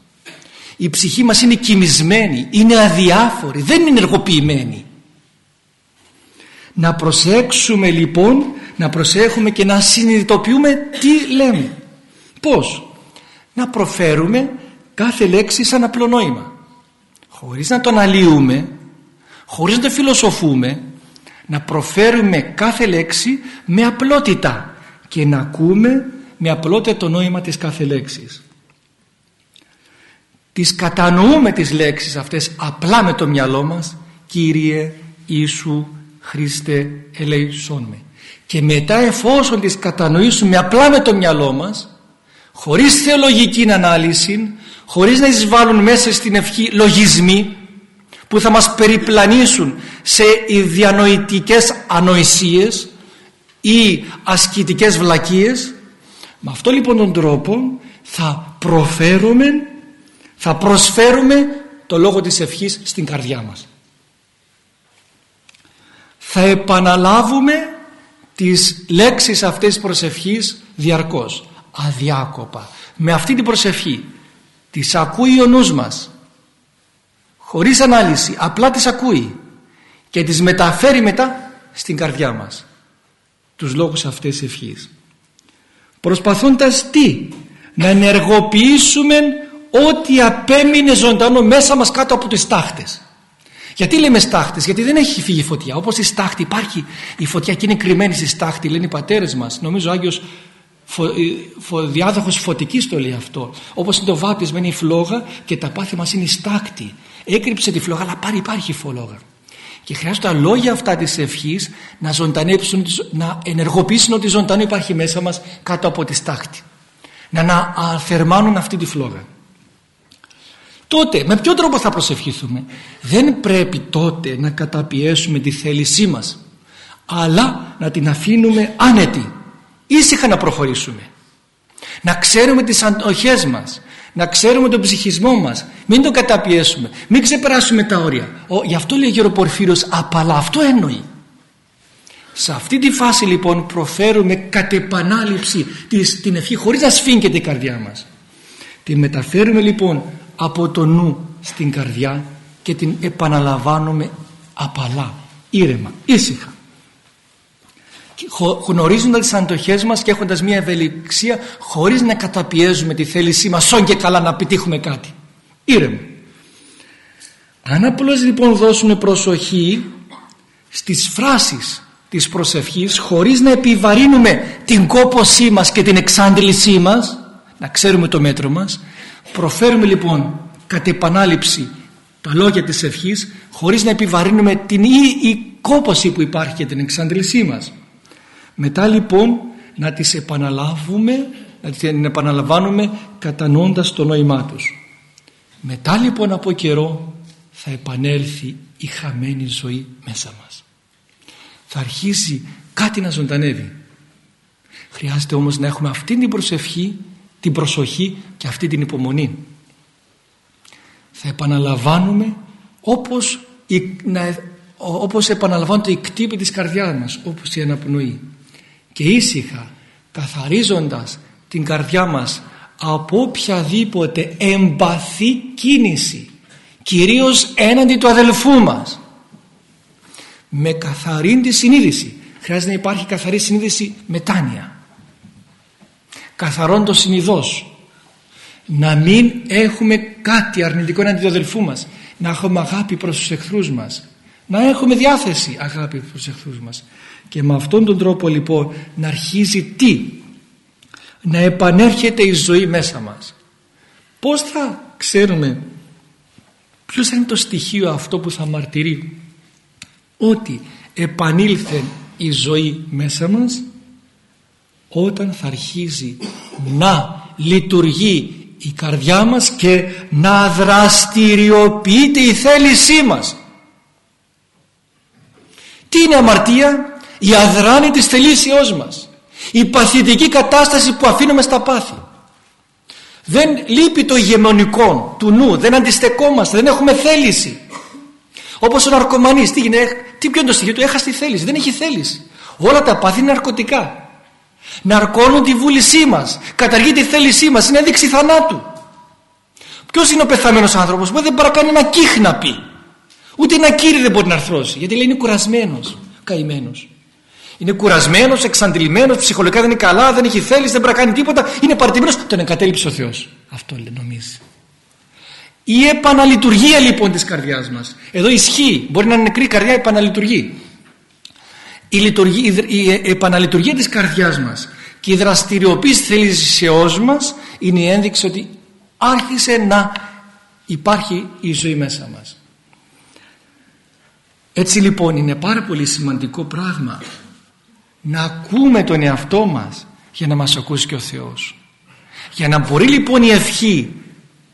Η ψυχή μας είναι κοιμισμένη, είναι αδιάφορη, δεν είναι ενεργοποιημένη. Να προσέξουμε λοιπόν, να προσέχουμε και να συνειδητοποιούμε τι λέμε. Πώς; Να προφέρουμε κάθε λέξη σαν απλό νόημα. Χωρίς να το αναλύουμε, χωρίς να το φιλοσοφούμε, να προφέρουμε κάθε λέξη με απλότητα και να ακούμε με απλότητα το νόημα της κάθε λέξης. Τις κατανοούμε τις λέξεις αυτές απλά με το μυαλό μας Κύριε Ιησού Χριστέ ελέησόν με. Και μετά εφόσον τις κατανοήσουμε απλά με το μυαλό μας χωρίς θεολογική ανάλυση χωρίς να εισβάλλουν μέσα στην ευχή λογισμοί που θα μας περιπλανήσουν σε διανοητικές ανοησίες ή ασκητικές βλακίες. Με αυτό λοιπόν τον τρόπο θα προφέρουμε θα προσφέρουμε το λόγο της ευχής στην καρδιά μας. Θα επαναλάβουμε τις λέξεις αυτές της προσευχής διαρκώς αδιάκοπα. Με αυτή την προσευχή τις ακούει ο νους μας χωρίς ανάλυση απλά τις ακούει και τις μεταφέρει μετά στην καρδιά μας τους λόγους αυτές της ευχής προσπαθώντας τι; Να ενεργοποιήσουμε ό,τι απέμεινε ζωντανό μέσα μας κάτω από τις τάχτες γιατί λέμε στάχτες, γιατί δεν έχει φύγει η φωτιά. Όπως η στάχτη υπάρχει η φωτιά και είναι κρυμμένη στη στάχτη, λένε οι πατέρες μας. Νομίζω ο Άγιος φω, ε, φω, διάδοχος φωτικής το λέει αυτό. Όπως είναι το βάπτισμα είναι η φλόγα και τα πάθη μας είναι η στάχτη. Έκρυψε τη φλόγα αλλά πάρει υπάρχει η φλόγα. Και χρειάζεται τα λόγια αυτά της ευχής να ζωντανέψουν, να ενεργοποιήσουν ότι ζωντανό υπάρχει μέσα μας κάτω από τη στάχτη. Να αναθερμάνουν αυτή τη φλόγα. Τότε με ποιο τρόπο θα προσευχηθούμε; Δεν πρέπει τότε να καταπιέσουμε τη θέλησή μας αλλά να την αφήνουμε άνετη ήσυχα να προχωρήσουμε να ξέρουμε τις αντοχές μας να ξέρουμε τον ψυχισμό μας. Μην τον καταπιέσουμε. Μην ξεπεράσουμε τα όρια. Ο, γι' αυτό λέει ο Πορφύρος απαλά αυτό εννοεί σε αυτή τη φάση λοιπόν προφέρουμε κατ' επανάληψη της, την ευχή χωρίς να σφίγγεται η καρδιά μας. Τη μεταφέρουμε λοιπόν από το νου στην καρδιά και την επαναλαμβάνουμε απαλά, ήρεμα, ήσυχα γνωρίζοντας τις αντοχές μας και έχοντας μια ευελιξία χωρίς να καταπιέζουμε τη θέλησή μας όν και καλά να επιτύχουμε κάτι. Ήρεμα αν απλώς λοιπόν δώσουμε προσοχή στις φράσεις της προσευχής χωρίς να επιβαρύνουμε την κόπωσή μας και την εξάντλησή μας να ξέρουμε το μέτρο μας προφέρουμε λοιπόν κατ' επανάληψη τα λόγια της ευχής χωρίς να επιβαρύνουμε την ή η κόπωση που υπάρχει και την εξάντλησή μας μετά λοιπόν να τις επαναλάβουμε να τις επαναλαμβάνουμε κατανοώντας το νόημά τους. Μετά λοιπόν από καιρό θα επανέλθει η χαμένη ζωή μέσα μας. Θα αρχίσει κάτι να ζωντανεύει. Χρειάζεται όμως να έχουμε αυτή την προσευχή την προσοχή και αυτή την υπομονή. Θα επαναλαμβάνουμε όπως, η, να, όπως επαναλαμβάνονται οι κτύποι της καρδιάς μας όπως η αναπνοή και ήσυχα καθαρίζοντας την καρδιά μας από οποιαδήποτε εμπαθή κίνηση κυρίως έναντι του αδελφού μας. Με καθαρή τη συνείδηση. Χρειάζεται να υπάρχει καθαρή συνείδηση μετάνοια καθαρόν το συνειδός να μην έχουμε κάτι αρνητικό έναντι του αδελφού μας. Να έχουμε αγάπη προς τους εχθρούς μας. Να έχουμε διάθεση αγάπη προς τους εχθρούς μας και με αυτόν τον τρόπο λοιπόν να αρχίζει τι; Να επανέρχεται η ζωή μέσα μας. Πως θα ξέρουμε ποιος θα είναι το στοιχείο αυτό που θα μαρτυρεί ότι επανήλθε η ζωή μέσα μας όταν θα αρχίζει να λειτουργεί η καρδιά μας και να δραστηριοποιείται η θέλησή μας. Τι είναι αμαρτία; Η αδράνη της θελήσεώς μας. Η παθητική κατάσταση που αφήνουμε στα πάθη. Δεν λείπει το ηγεμονικό του νου δεν αντιστεκόμαστε, δεν έχουμε θέληση. Όπως ο ναρκωμανής τι, γίνεται, τι ποιο είναι το στοιχείο του έχασε τη θέληση δεν έχει θέληση. Όλα τα πάθη είναι ναρκωτικά. Ναρκώνουν τη βούλησή μας καταργεί τη θέλησή μας είναι ένδειξη θανάτου. Ποιος είναι ο πεθαμένος άνθρωπος που δεν παρακάνει ένα κύχ να πει. Ούτε ένα κύρι δεν μπορεί να αρθρώσει γιατί λέει είναι κουρασμένος καημένος είναι κουρασμένος, εξαντλημένος, ψυχολογικά δεν είναι καλά, δεν έχει θέληση, δεν πρέπει να κάνει τίποτα, είναι παρτιμένος, τον εγκατέλειψε ο Θεός. Αυτό λέει, νομίζεις. Η επαναλειτουργία λοιπόν της καρδιάς μας. Εδώ ισχύει. Μπορεί να είναι νεκρή καρδιά, επαναλειτουργεί. Η, λειτουργία, η επαναλειτουργία της καρδιάς μας και η δραστηριοποίηση της θέλησης μας είναι η ένδειξη ότι άρχισε να υπάρχει η ζωή μέσα μας. Έτσι λοιπόν είναι πάρα πολύ σημαντικό πράγμα να ακούμε τον εαυτό μας για να μας ακούσει και ο Θεός. Για να μπορεί λοιπόν η ευχή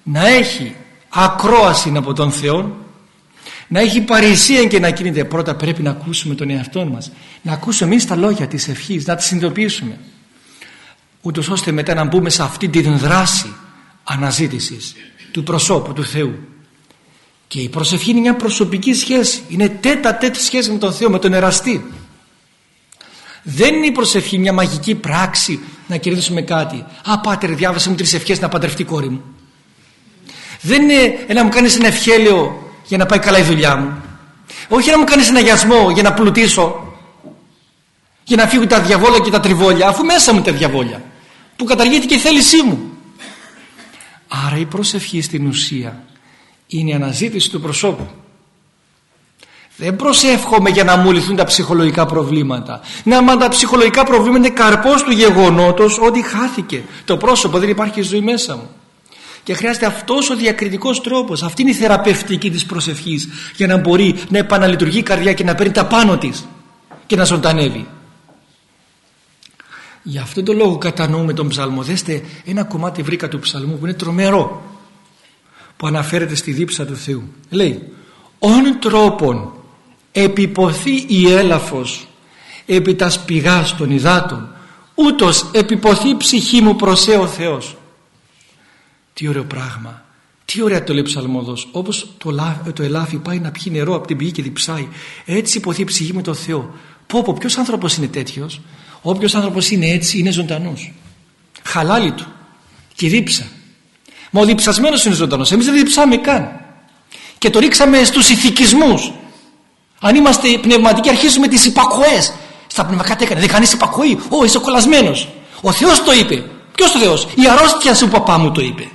να έχει ακρόαση από τον Θεό να έχει παρησία και να κινείται. Πρώτα πρέπει να ακούσουμε τον εαυτό μας. Να ακούσουμε εμείς τα λόγια της ευχής να τις συνειδητοποιήσουμε. Ούτως ώστε μετά να μπούμε σε αυτή τη δράση αναζήτησης του προσώπου του Θεού. Και η προσευχή είναι μια προσωπική σχέση. Είναι τέτα τέτοια σχέση με τον Θεό με τον εραστή δεν είναι η προσευχή μια μαγική πράξη να κερδίσουμε κάτι. Α, πάτερ, διάβασα μου τρεις ευχές να παντρευτεί η κόρη μου. Δεν είναι να μου κάνεις ένα ευχέλαιο για να πάει καλά η δουλειά μου. Όχι να μου κάνεις ένα γιασμό για να πλουτίσω. Για να φύγουν τα διαβόλια και τα τριβόλια, αφού μέσα μου τα διαβόλια. Που καταργείται και η θέλησή μου. Άρα η προσευχή στην ουσία είναι η αναζήτηση του προσώπου. Δεν προσεύχομαι για να μου λυθούν τα ψυχολογικά προβλήματα. Να, μα τα ψυχολογικά προβλήματα είναι καρπός του γεγονότος ότι χάθηκε. Το πρόσωπο δεν υπάρχει ζωή μέσα μου. Και χρειάζεται αυτός ο διακριτικός τρόπος. Αυτή είναι η θεραπευτική της προσευχής για να μπορεί να επαναλειτουργεί η καρδιά και να παίρνει τα πάνω της και να ζωντανεύει. Γι' αυτό το λόγο κατανοούμε τον ψαλμό. Δέστε ένα κομμάτι βρήκα του ψαλμού που είναι τρομερό που αναφέρεται στη δίψα του Θεού. Λέει «Ον τρόπον επιποθεί η έλαφος επί τας πηγάς των υδάτων. Ούτως επιποθεί η ψυχή μου προς ο Θεός. Τι ωραίο πράγμα. Τι ωραία το λέει ο ψαλμόδος όπως το, το ελάφι πάει να πιει νερό από την πηγή και διψάει έτσι υποθεί η ψυχή με το Θεό. Πω πω ποιος άνθρωπος είναι τέτοιος; Όποιος άνθρωπος είναι έτσι είναι ζωντανός. Χαλάλι του και δίψα. Μα ο διψασμένος είναι ζωντανός. Εμείς δεν διψάμε καν. Και το ρίξαμε στους ηθικισμούς αν είμαστε πνευματικοί αρχίζουμε τις υπακοές. Στα πνευματικά έκανε δεν κάνεις υπακοή. Ω είσαι κολλασμένος. Ο Θεός το είπε. Ποιος ο Θεός; Η αρρώστια σου παπά μου το είπε.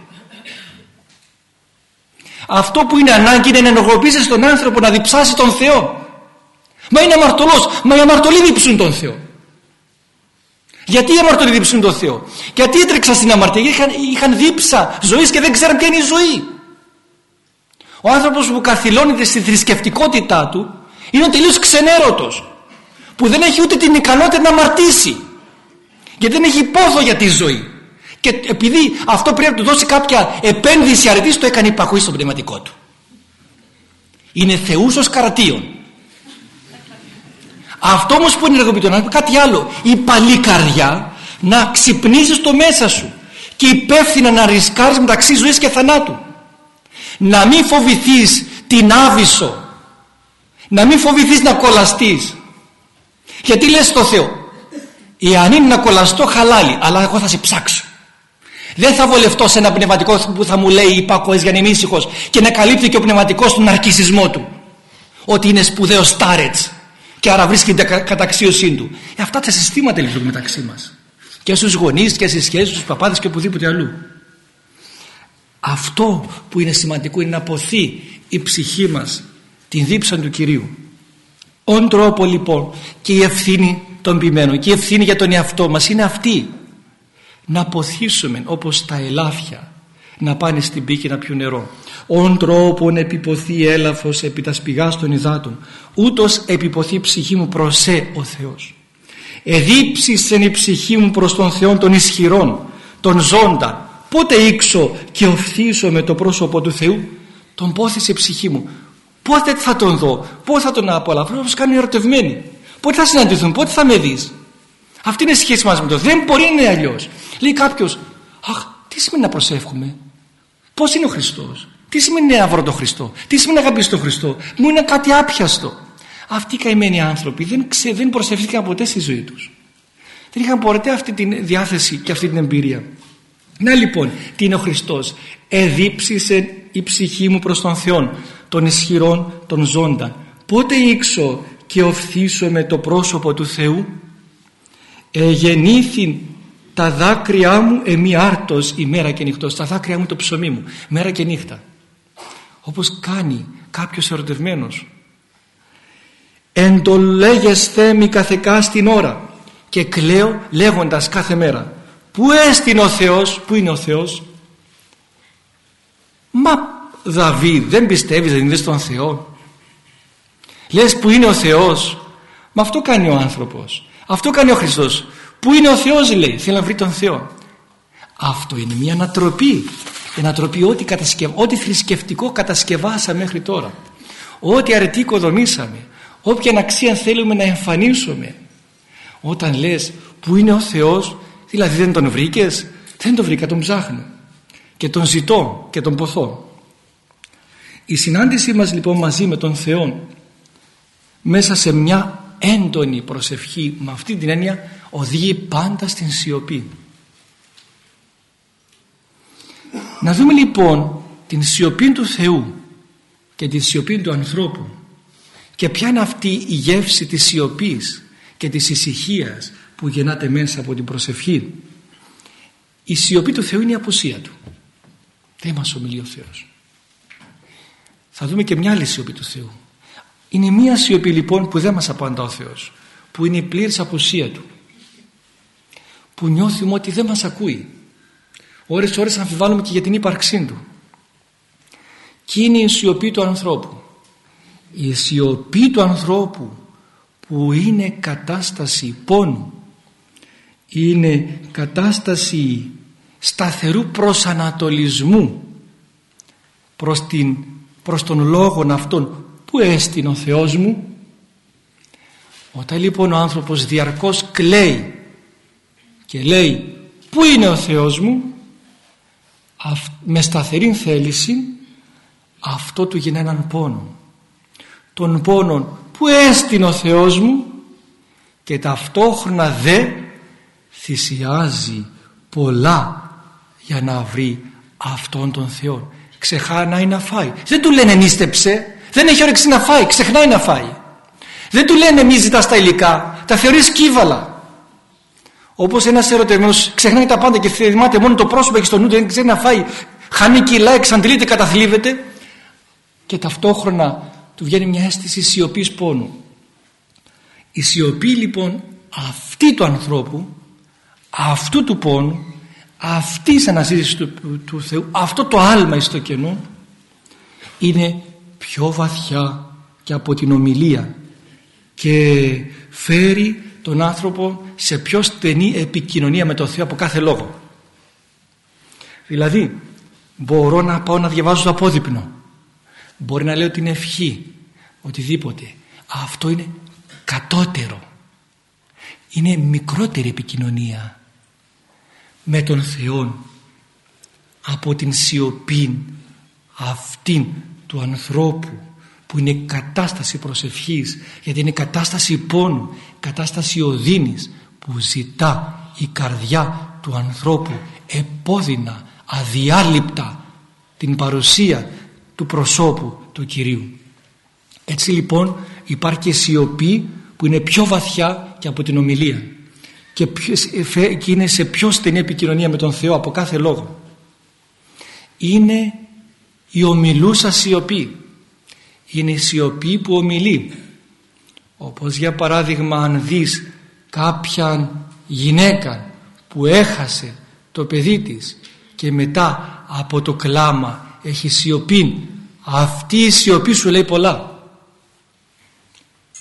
Αυτό που είναι ανάγκη είναι να ενεργοποιήσεις τον άνθρωπο να διψάσει τον Θεό. Μα είναι αμαρτωλός. Μα οι αμαρτωλοί διψούν τον Θεό. Γιατί οι αμαρτωλοί διψούν τον Θεό; Γιατί έτρεξαν στην αμαρτία; Είχαν, είχαν δίψα ζωής και δεν ξέραν ποια είναι η ζωή. Ο άνθρωπος που καθυλώνεται στη θρησκευτικότητά του είναι ο τελείως ξενέρωτος που δεν έχει ούτε την ικανότητα να αμαρτήσει γιατί δεν έχει πόθο για τη ζωή. Και επειδή αυτό πρέπει να του δώσει κάποια επένδυση αρετής το έκανε υπακοή στο πνευματικό του. Είναι θεούσος καρατίων. Αυτό όμως που ενεργοποιεί τον άνθρωπο κάτι άλλο. Η παλή καρδιά να ξυπνήσεις το μέσα σου και υπεύθυνα να ρισκάρεις μεταξύ ζωής και θανάτου. Να μην φοβηθείς την άβυσο να μην φοβηθείς να κολλαστείς. Γιατί λες στο Θεό εάν είναι να κολλαστώ χαλάλι αλλά εγώ θα σε ψάξω. Δεν θα βολευτώ σε ένα πνευματικό που θα μου λέει υπάκοες για να είμαι ήσυχος και να καλύπτει και ο πνευματικός του ναρκισισμό του. Ότι είναι σπουδαίος στάρετς και άρα βρίσκει την καταξίωσή του. Ε, αυτά τα συστήματα λειτουργούν μεταξύ μας. Και στους γονείς και στις σχέσεις στους παπάδες και οπουδήποτε αλλού. Αυτό που είναι σημαντικό είναι να ποθεί η ψυχή μας την δίψα του Κυρίου. Όν τρόπο λοιπόν και η ευθύνη των ποιμένων και η ευθύνη για τον εαυτό μας είναι αυτή. Να ποθήσουμε όπως τα ελάφια να πάνε στην πίκη να πιούν νερό. Όν τρόπον επιποθεί έλαφος επί τας σπηγάς των υδάτων. Ούτως επιποθεί η ψυχή μου προς ο Θεός. Εδίψησεν η ψυχή μου προς τον Θεό των ισχυρών των ζώντα. Πότε ήξω και οφθήσω με το πρόσωπο του Θεού τον πόθησε η ψυχή μου πότε θα τον δω πότε θα τον απολαύσω όπως κάνουν οι ερωτευμένοι πότε θα συναντηθούν πότε θα με δεις. Αυτή είναι η σχέση μας με το δεν μπορεί να είναι αλλιώς. λέει κάποιος αχ τι σημαίνει να προσεύχουμε πως είναι ο Χριστός; Τι σημαίνει να βρω τον Χριστό; Τι σημαίνει να αγαπήσω τον Χριστό; Μου είναι κάτι άπιαστο αυτοί οι καημένοι άνθρωποι δεν, ξε, δεν προσεύχθηκαν ποτέ στη ζωή τους. Δεν είχαν ποτέ αυτή τη διάθεση και αυτή την εμπειρία. Να λοιπόν τι είναι ο Χριστός; Εδίψησε η ψυχή μου προς τον Θεό των ισχυρών των ζώντα πότε ήξω και οφθήσω με το πρόσωπο του Θεού; Εγεννήθη τα δάκρυά μου εμεί άρτος ημέρα και νυχτός. Τα δάκρυά μου το ψωμί μου μέρα και νύχτα. Όπως κάνει κάποιος ερωτευμένος. Εντολέγεσθε μη καθεκά στην ώρα και κλαίω λέγοντας κάθε μέρα. Πού έστεινε ο Θεός, πού είναι ο Θεός; Μα Δαβίδ δεν πιστεύεις δεν είδες τον Θεό; Λες που είναι ο Θεός; Μα αυτό κάνει ο άνθρωπος. Αυτό κάνει ο Χριστός. Πού είναι ο Θεός λέει. Θέλει να βρει τον Θεό. Αυτό είναι μια ανατροπή. Η ανατροπή ό,τι, κατασκευ... ό,τι θρησκευτικό κατασκευάσαμε μέχρι τώρα. Ό,τι αρετή οικοδομήσαμε. Όποια αξία θέλουμε να εμφανίσουμε. Όταν λες που είναι ο Θεός Δηλαδή δεν τον βρήκες, δεν τον βρήκα, τον ψάχνω και τον ζητώ και τον ποθώ. Η συνάντησή μας λοιπόν μαζί με τον Θεό μέσα σε μια έντονη προσευχή με αυτή την έννοια οδηγεί πάντα στην σιωπή. Να δούμε λοιπόν την σιωπή του Θεού και τη σιωπή του ανθρώπου και ποια είναι αυτή η γεύση της σιωπής και της ησυχίας που γεννάται μέσα από την προσευχή. Η σιωπή του Θεού είναι η απουσία του. Δεν μας ομιλεί ο Θεός θα δούμε και μια άλλη σιωπή του Θεού. Είναι μια σιωπή λοιπόν που δεν μας απαντά ο Θεός που είναι η πλήρης απουσία του. Που νιώθουμε ότι δεν μας ακούει. Ώρες ώρες αμφιβάλλουμε και για την ύπαρξή του. Και είναι η σιωπή του ανθρώπου. Η σιωπή του ανθρώπου που είναι κατάσταση πόνου. Είναι κατάσταση σταθερού προσανατολισμού προς, την, προς τον λόγο αυτόν που έστεινε ο Θεός μου όταν λοιπόν ο άνθρωπος διαρκώς κλαίει και λέει πού είναι ο Θεός μου; με σταθερή θέληση αυτό του γίνει έναν πόνο. Τον πόνο που έστεινε ο Θεός μου και ταυτόχρονα δε θυσιάζει πολλά για να βρει αυτόν τον Θεό ξεχάνάει να φάει. Δεν του λένε νίστεψε. Δεν έχει όρεξη να φάει. Ξεχνάει να φάει. Δεν του λένε μη ζητάς τα υλικά. Τα θεωρείς σκύβαλα όπως ένας ερωτευμένος ξεχνάει τα πάντα και θυμάται μόνο το πρόσωπο έχει στο νου δεν ξέρει να φάει. Χάνει κιλά, εξαντλείται, καταθλίβεται. Και ταυτόχρονα του βγαίνει μια αίσθηση σιωπής πόνου. Η σιωπή λοιπόν αυτή του ανθρώπου αυτού του πόνου αυτή η αναζήτηση του, του, Θεού αυτό το άλμα εις το κενό είναι πιο βαθιά και από την ομιλία και φέρει τον άνθρωπο σε πιο στενή επικοινωνία με τον Θεό από κάθε λόγο. Δηλαδή μπορώ να πάω να διαβάζω το απόδειπνο. Μπορεί να λέω την ευχή οτιδήποτε. Αυτό είναι κατώτερο. Είναι μικρότερη επικοινωνία με τον Θεό από την σιωπή αυτήν του ανθρώπου που είναι κατάσταση προσευχής γιατί είναι κατάσταση πόνου κατάσταση οδύνης που ζητά η καρδιά του ανθρώπου επώδυνα, αδιάλειπτα την παρουσία του προσώπου του Κυρίου. Έτσι λοιπόν υπάρχει και σιωπή που είναι πιο βαθιά και από την ομιλία και, και είναι σε πιο στενή επικοινωνία με τον Θεό από κάθε λόγο. Είναι η ομιλούσα σιωπή. Είναι η σιωπή που ομιλεί. Όπως για παράδειγμα αν δεις κάποια γυναίκα που έχασε το παιδί της και μετά από το κλάμα έχει σιωπή αυτή η σιωπή σου λέει πολλά.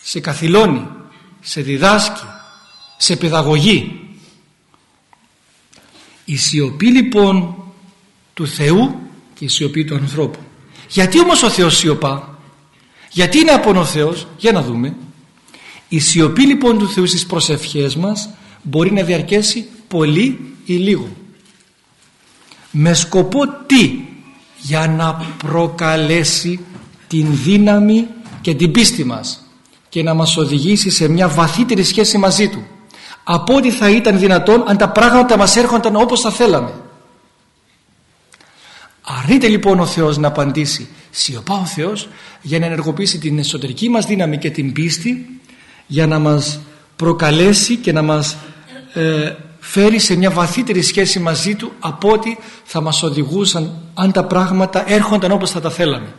Σε καθυλώνει σε διδάσκει σε παιδαγωγή. Η σιωπή λοιπόν του Θεού και η σιωπή του ανθρώπου. Γιατί όμως ο Θεός σιωπά; Γιατί είναι από ο Θεός; Για να δούμε. Η σιωπή λοιπόν του Θεού στις προσευχές μας μπορεί να διαρκέσει πολύ ή λίγο. Με σκοπό τι; Για να προκαλέσει την δύναμη και την πίστη μας και να μας οδηγήσει σε μια βαθύτερη σχέση μαζί Του από ό,τι θα ήταν δυνατόν αν τα πράγματα μας έρχονταν όπως θα θέλαμε αρνείται λοιπόν ο Θεός να απαντήσει σιωπά ο Θεός για να ενεργοποιήσει την εσωτερική μας δύναμη και την πίστη για να μας προκαλέσει και να μας ε, φέρει σε μια βαθύτερη σχέση μαζί Του από ό,τι θα μας οδηγούσαν αν τα πράγματα έρχονταν όπως θα τα θέλαμε.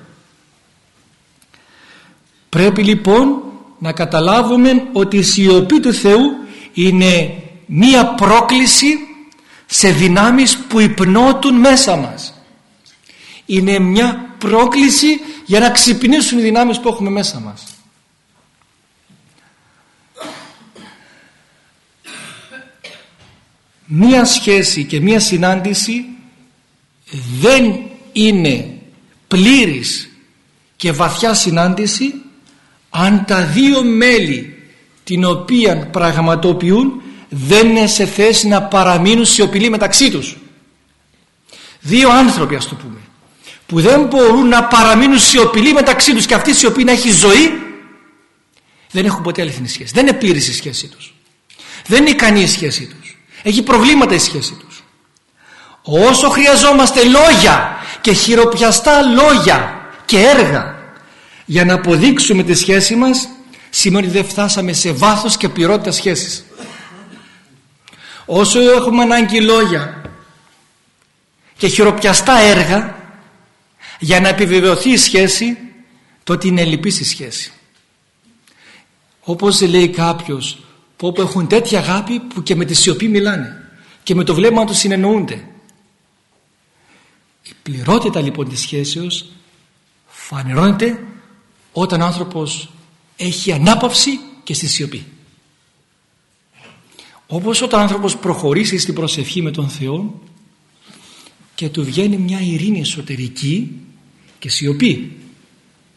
Πρέπει λοιπόν να καταλάβουμε ότι η σιωπή του Θεού είναι μία πρόκληση σε δυνάμεις που υπνώτουν μέσα μας. Είναι μια πρόκληση για να ξυπνήσουν οι δυνάμεις που έχουμε μέσα μας. Μία σχέση και μία συνάντηση δεν είναι πλήρης και βαθιά συνάντηση αν τα δύο μέλη την οποία πραγματοποιούν δεν είναι σε θέση να παραμείνουν σιωπηλοί μεταξύ τους. Δύο άνθρωποι ας το πούμε που δεν μπορούν να παραμείνουν σιωπηλοί μεταξύ τους και αυτή η σιωπή να έχει ζωή δεν έχουν ποτέ αληθινή σχέση. Δεν είναι πλήρης η σχέση τους. Δεν είναι ικανή η σχέση τους. Έχει προβλήματα η σχέση τους. Όσο χρειαζόμαστε λόγια και χειροπιαστά λόγια και έργα για να αποδείξουμε τη σχέση μας σημαίνει ότι δεν φτάσαμε σε βάθος και πληρότητα σχέσης. Όσο έχουμε ανάγκη λόγια και χειροπιαστά έργα για να επιβεβαιωθεί η σχέση τότε είναι λυπής η σχέση. Όπως λέει κάποιος που έχουν τέτοια αγάπη που και με τη σιωπή μιλάνε και με το βλέμμα τους συνεννοούνται η πληρότητα λοιπόν της σχέσεως φανερώνεται όταν ο άνθρωπος έχει ανάπαυση και στη σιωπή. Όπως όταν ο άνθρωπος προχωρήσει στην προσευχή με τον Θεό και του βγαίνει μια ειρήνη εσωτερική και σιωπή.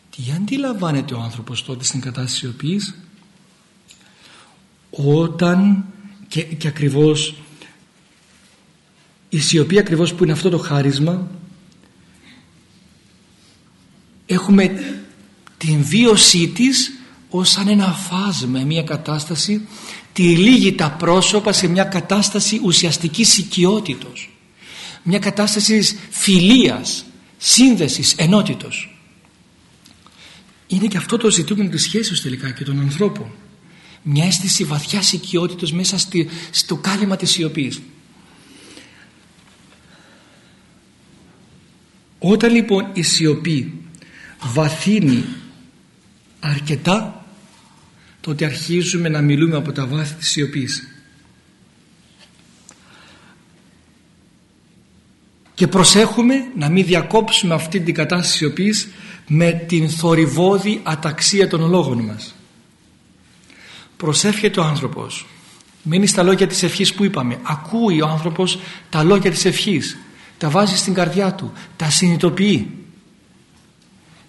Τι αντιλαμβάνεται ο άνθρωπος τότε στην κατάσταση σιωπής; Όταν και, και ακριβώς η σιωπή ακριβώς που είναι αυτό το χάρισμα έχουμε την βίωσή της ως σαν ένα φάσμα, μια κατάσταση τυλίγει τα πρόσωπα σε μια κατάσταση ουσιαστικής οικειότητος. Μια κατάσταση φιλίας, σύνδεσης, ενότητος. Είναι και αυτό το ζητούμενο της σχέσης τελικά και των ανθρώπων. Μια αίσθηση βαθιάς οικειότητος μέσα στη, στο κάλυμα της σιωπής. Όταν λοιπόν η σιωπή βαθύνει αρκετά τότε αρχίζουμε να μιλούμε από τα βάθη της σιωπής. Και προσέχουμε να μην διακόψουμε αυτή την κατάσταση σιωπής με την θορυβόδη αταξία των λόγων μας. Προσεύχεται ο άνθρωπος. Μένει στα λόγια της ευχής που είπαμε. Ακούει ο άνθρωπος τα λόγια της ευχής. Τα βάζει στην καρδιά του. Τα συνειδητοποιεί.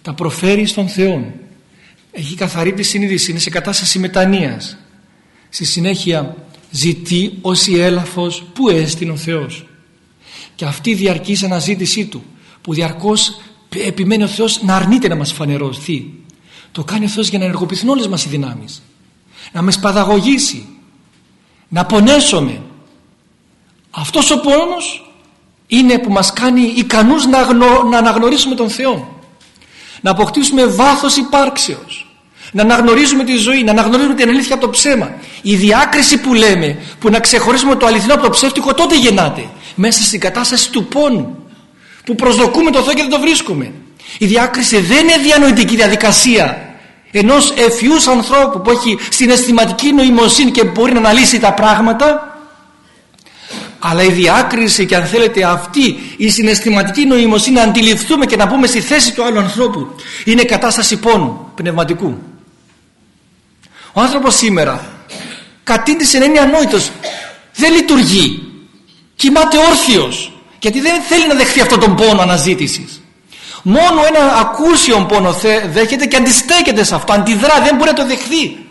Τα προφέρει στον Θεό έχει καθαρή τη συνείδηση είναι σε κατάσταση μετανοίας. Στη συνέχεια ζητεί ως η έλαφος που έστεινε ο Θεός. Και αυτή η διαρκής αναζήτησή του που διαρκώς επιμένει ο Θεός να αρνείται να μας φανερωθεί το κάνει ο Θεός για να ενεργοποιηθούν όλες μας οι δυνάμεις. Να με σπαδαγωγήσει. Να πονέσουμε αυτός ο πόνος είναι που μας κάνει ικανούς να, να αναγνωρίσουμε τον Θεό να αποκτήσουμε βάθος υπάρξεως. Να αναγνωρίζουμε τη ζωή, να αναγνωρίζουμε την αλήθεια από το ψέμα. Η διάκριση που λέμε που να ξεχωρίσουμε το αληθινό από το ψεύτικο τότε γεννάται. Μέσα στην κατάσταση του πόνου που προσδοκούμε το Θεό και δεν το βρίσκουμε. Η διάκριση δεν είναι διανοητική διαδικασία ενός εφιούς ανθρώπου που έχει συναισθηματική νοημοσύνη και μπορεί να αναλύσει τα πράγματα αλλά η διάκριση και αν θέλετε αυτή η συναισθηματική νοημοσύνη να αντιληφθούμε και να πούμε στη θέση του άλλου ανθρώπου είναι κατάσταση πόνου πνευματικού. Ο άνθρωπος σήμερα κατήντησε να είναι ανόητος δεν λειτουργεί. Κοιμάται όρθιος γιατί δεν θέλει να δεχθεί αυτόν τον πόνο αναζήτησης. Μόνο ένα ακούσιο πόνο δέχεται και αντιστέκεται σε αυτό αντιδρά δεν μπορεί να το δεχθεί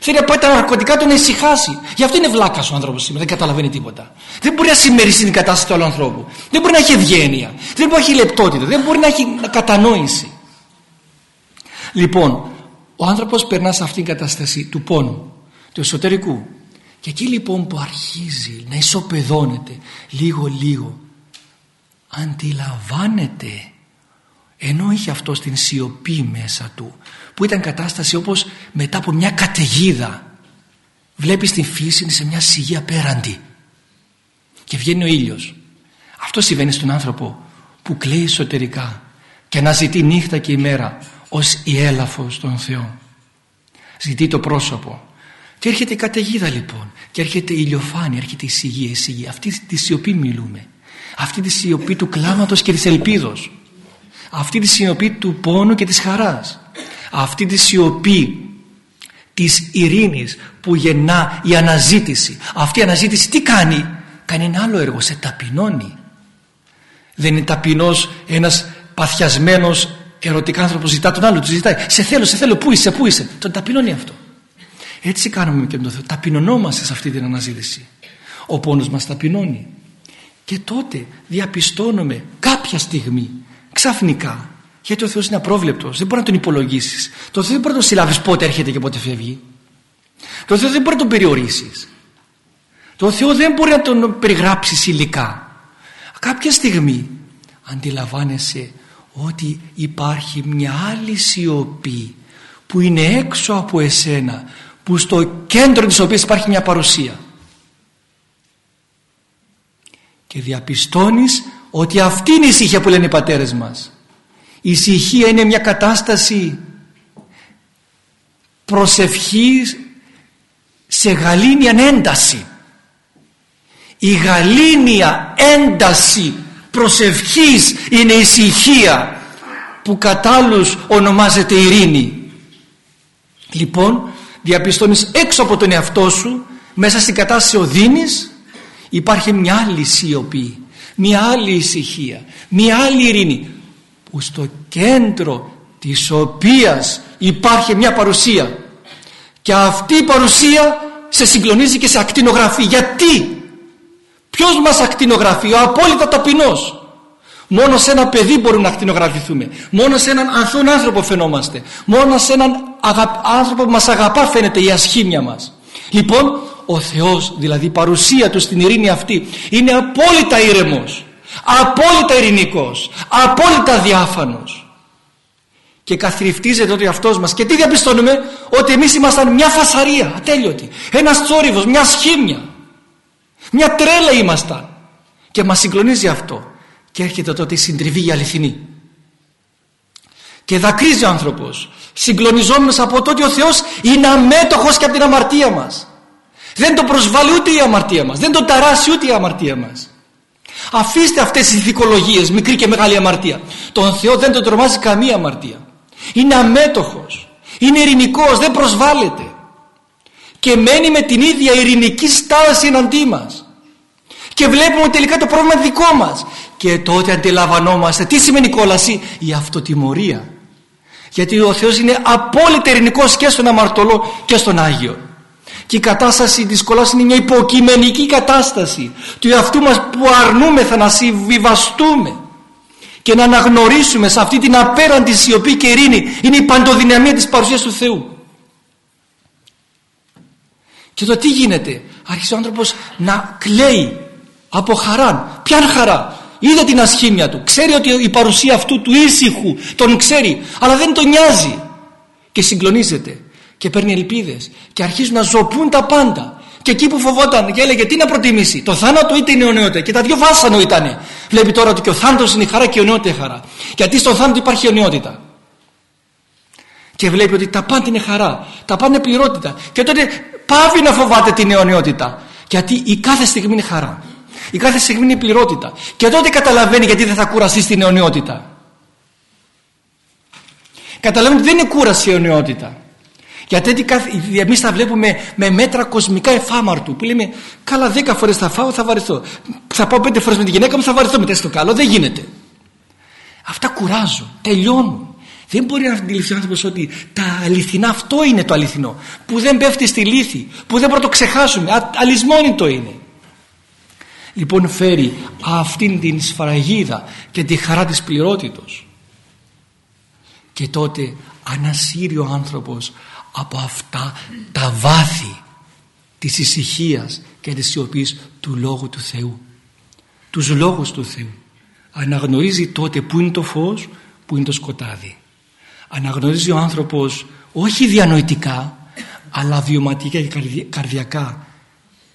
Θέλει να πάει τα ναρκωτικά του να ησυχάσει. Γι' αυτό είναι βλάκας ο άνθρωπος σήμερα, δεν καταλαβαίνει τίποτα. Δεν μπορεί να συμμεριστεί την κατάσταση του άλλου ανθρώπου. Δεν μπορεί να έχει ευγένεια. Δεν μπορεί να έχει λεπτότητα. Δεν μπορεί να έχει κατανόηση. Λοιπόν, ο άνθρωπος περνά σε αυτήν την κατάσταση του πόνου, του εσωτερικού. Και εκεί λοιπόν που αρχίζει να ισοπεδώνεται λίγο λίγο αντιλαμβάνεται ενώ είχε αυτό στην σιωπή μέσα του που ήταν κατάσταση όπως μετά από μια καταιγίδα. Βλέπεις την φύση σε μια σιγή απέραντη. Και βγαίνει ο ήλιος. Αυτό συμβαίνει στον άνθρωπο που κλαίει εσωτερικά και αναζητεί νύχτα και ημέρα ως η έλαφος των Θεών. Ζητεί το πρόσωπο. Και έρχεται η καταιγίδα λοιπόν και έρχεται η ηλιοφάνεια, έρχεται η σιγή, η σιγή. Αυτή τη σιωπή μιλούμε. Αυτή τη σιωπή του κλάματος και της ελπίδος. Αυτή τη σιωπή του πόνου και της χαράς αυτή τη σιωπή της ειρήνης που γεννά η αναζήτηση. Αυτή η αναζήτηση τι κάνει; Κάνει ένα άλλο έργο σε ταπεινώνει. Δεν είναι ταπεινός ένας παθιασμένος ερωτικά άνθρωπος ζητά τον άλλο του ζητάει σε θέλω σε θέλω πού είσαι πού είσαι τον ταπεινώνει αυτό. Έτσι κάνουμε και με τον Θεό. Ταπεινωνόμαστε σε αυτή την αναζήτηση. Ο πόνος μας ταπεινώνει. Και τότε διαπιστώνουμε κάποια στιγμή ξαφνικά γιατί ο Θεός είναι απρόβλεπτος δεν μπορεί να τον υπολογίσεις. Το Θεός δεν μπορεί να τον συλλάβεις πότε έρχεται και πότε φεύγει. Το Θεός δεν μπορεί να τον περιορίσεις. Το Θεός δεν μπορεί να τον περιγράψεις υλικά. Κάποια στιγμή αντιλαμβάνεσαι ότι υπάρχει μια άλλη σιωπή που είναι έξω από εσένα που στο κέντρο της οποίας υπάρχει μια παρουσία. Και διαπιστώνεις ότι αυτή είναι η ησυχία που λένε οι πατέρες μας η ησυχία είναι μια κατάσταση προσευχής σε γαλήνια ένταση η γαλήνια ένταση προσευχής είναι η ησυχία που κατά ονομάζεται ειρήνη. Λοιπόν διαπιστώνεις έξω από τον εαυτό σου μέσα στην κατάσταση οδύνης υπάρχει μια άλλη σιωπή μια άλλη ησυχία μια άλλη ειρήνη που στο κέντρο της οποίας υπάρχει μια παρουσία. Και αυτή η παρουσία σε συγκλονίζει και σε ακτινογραφεί. Γιατί; Ποιος μας ακτινογραφεί; Ο απόλυτα ταπεινός. Μόνο σε ένα παιδί μπορούμε να ακτινογραφηθούμε. Μόνο σε έναν ανθόν άνθρωπο φαινόμαστε. Μόνο σε έναν άνθρωπο που μας αγαπά φαίνεται η ασχήμια μας. Λοιπόν ο Θεός δηλαδή η παρουσία του στην ειρήνη αυτή είναι απόλυτα ήρεμος απόλυτα ειρηνικός απόλυτα διάφανος. Και καθριφτίζεται ότι αυτός μας και τι διαπιστώνουμε; Ότι εμείς ήμασταν μια φασαρία ατέλειωτη. Ένας θόρυβος, μια σχήμια. Μια τρέλα ήμασταν. Και μας συγκλονίζει αυτό. Και έρχεται τότε η συντριβή η αληθινή. Και δακρύζει ο άνθρωπος συγκλονιζόμενος από το ότι ο Θεός είναι αμέτωχος και από την αμαρτία μας. Δεν το προσβάλλει ούτε η αμαρτία μας δεν το ταράσει ούτε η αμαρτία μας αφήστε αυτές τις ηθικολογίες μικρή και μεγάλη αμαρτία. Τον Θεό δεν τον τρομάζει καμία αμαρτία. Είναι αμέτωχος είναι ειρηνικός δεν προσβάλλεται. Και μένει με την ίδια ειρηνική στάση εναντί μας. Και βλέπουμε τελικά το πρόβλημα δικό μας. Και τότε αντιλαμβανόμαστε τι σημαίνει κόλαση; Η αυτοτιμωρία. Γιατί ο Θεός είναι απόλυτα ειρηνικός και στον αμαρτωλό και στον Άγιο και η κατάσταση της κόλασης είναι μια υποκειμενική κατάσταση του εαυτού μας που αρνούμεθα να συμβιβαστούμε και να αναγνωρίσουμε σε αυτή την απέραντη σιωπή και ειρήνη. Είναι η παντοδυναμία της παρουσίας του Θεού. Και το τι γίνεται; Άρχισε ο άνθρωπος να κλαίει από χαρά ποια χαρά; Είδε την ασχήμια του. Ξέρει ότι η παρουσία αυτού του ήσυχου τον ξέρει αλλά δεν τον νοιάζει. Και συγκλονίζεται και παίρνει ελπίδες. Και αρχίζουν να ζωπούν τα πάντα. Και εκεί που φοβόταν και έλεγε τι να προτιμήσει το θάνατο είτε η νεοναιότητα και τα δυο βάσανο ήταν βλέπει τώρα ότι και ο θάνατος είναι η χαρά και η νεότητα χαρά. Γιατί στον θάνατο υπάρχει η νεότητα και βλέπει ότι τα πάντα είναι χαρά. Τα πάντα είναι πληρότητα. Και τότε πάβει να φοβάται την αιωνιότητα. Γιατί η κάθε στιγμή είναι χαρά. Η κάθε στιγμή είναι πληρότητα. Και τότε καταλαβαίνει γιατί δεν θα κουραστεί στην αιωνιότητα. Καταλαβαίνει ότι δεν είναι κούραση η αιωνιότητα γιατί εμείς τα βλέπουμε με μέτρα κοσμικά εφάμαρτου που λέμε καλά δέκα φορές θα φάω θα βαρεθώ. Θα πάω πέντε φορές με τη γυναίκα μου θα βαρεθώ μετά στο καλό δεν γίνεται. Αυτά κουράζουν, τελειώνουν. Δεν μπορεί να αντιληφθεί ο άνθρωπος ότι τα αληθινά αυτό είναι το αληθινό. Που δεν πέφτει στη λύθη που δεν μπορούμε το ξεχάσουμε. Αλυσμόνητο είναι. Λοιπόν φέρει αυτήν την σφραγίδα και τη χαρά της πληρότητος. Και τότε ανασύρει ο άνθρωπος από αυτά τα βάθη της ησυχίας και της σιωπής του Λόγου του Θεού. Τους λόγους του Θεού. Αναγνωρίζει τότε που είναι το φως που είναι το σκοτάδι. Αναγνωρίζει ο άνθρωπος όχι διανοητικά αλλά βιωματικά και καρδιακά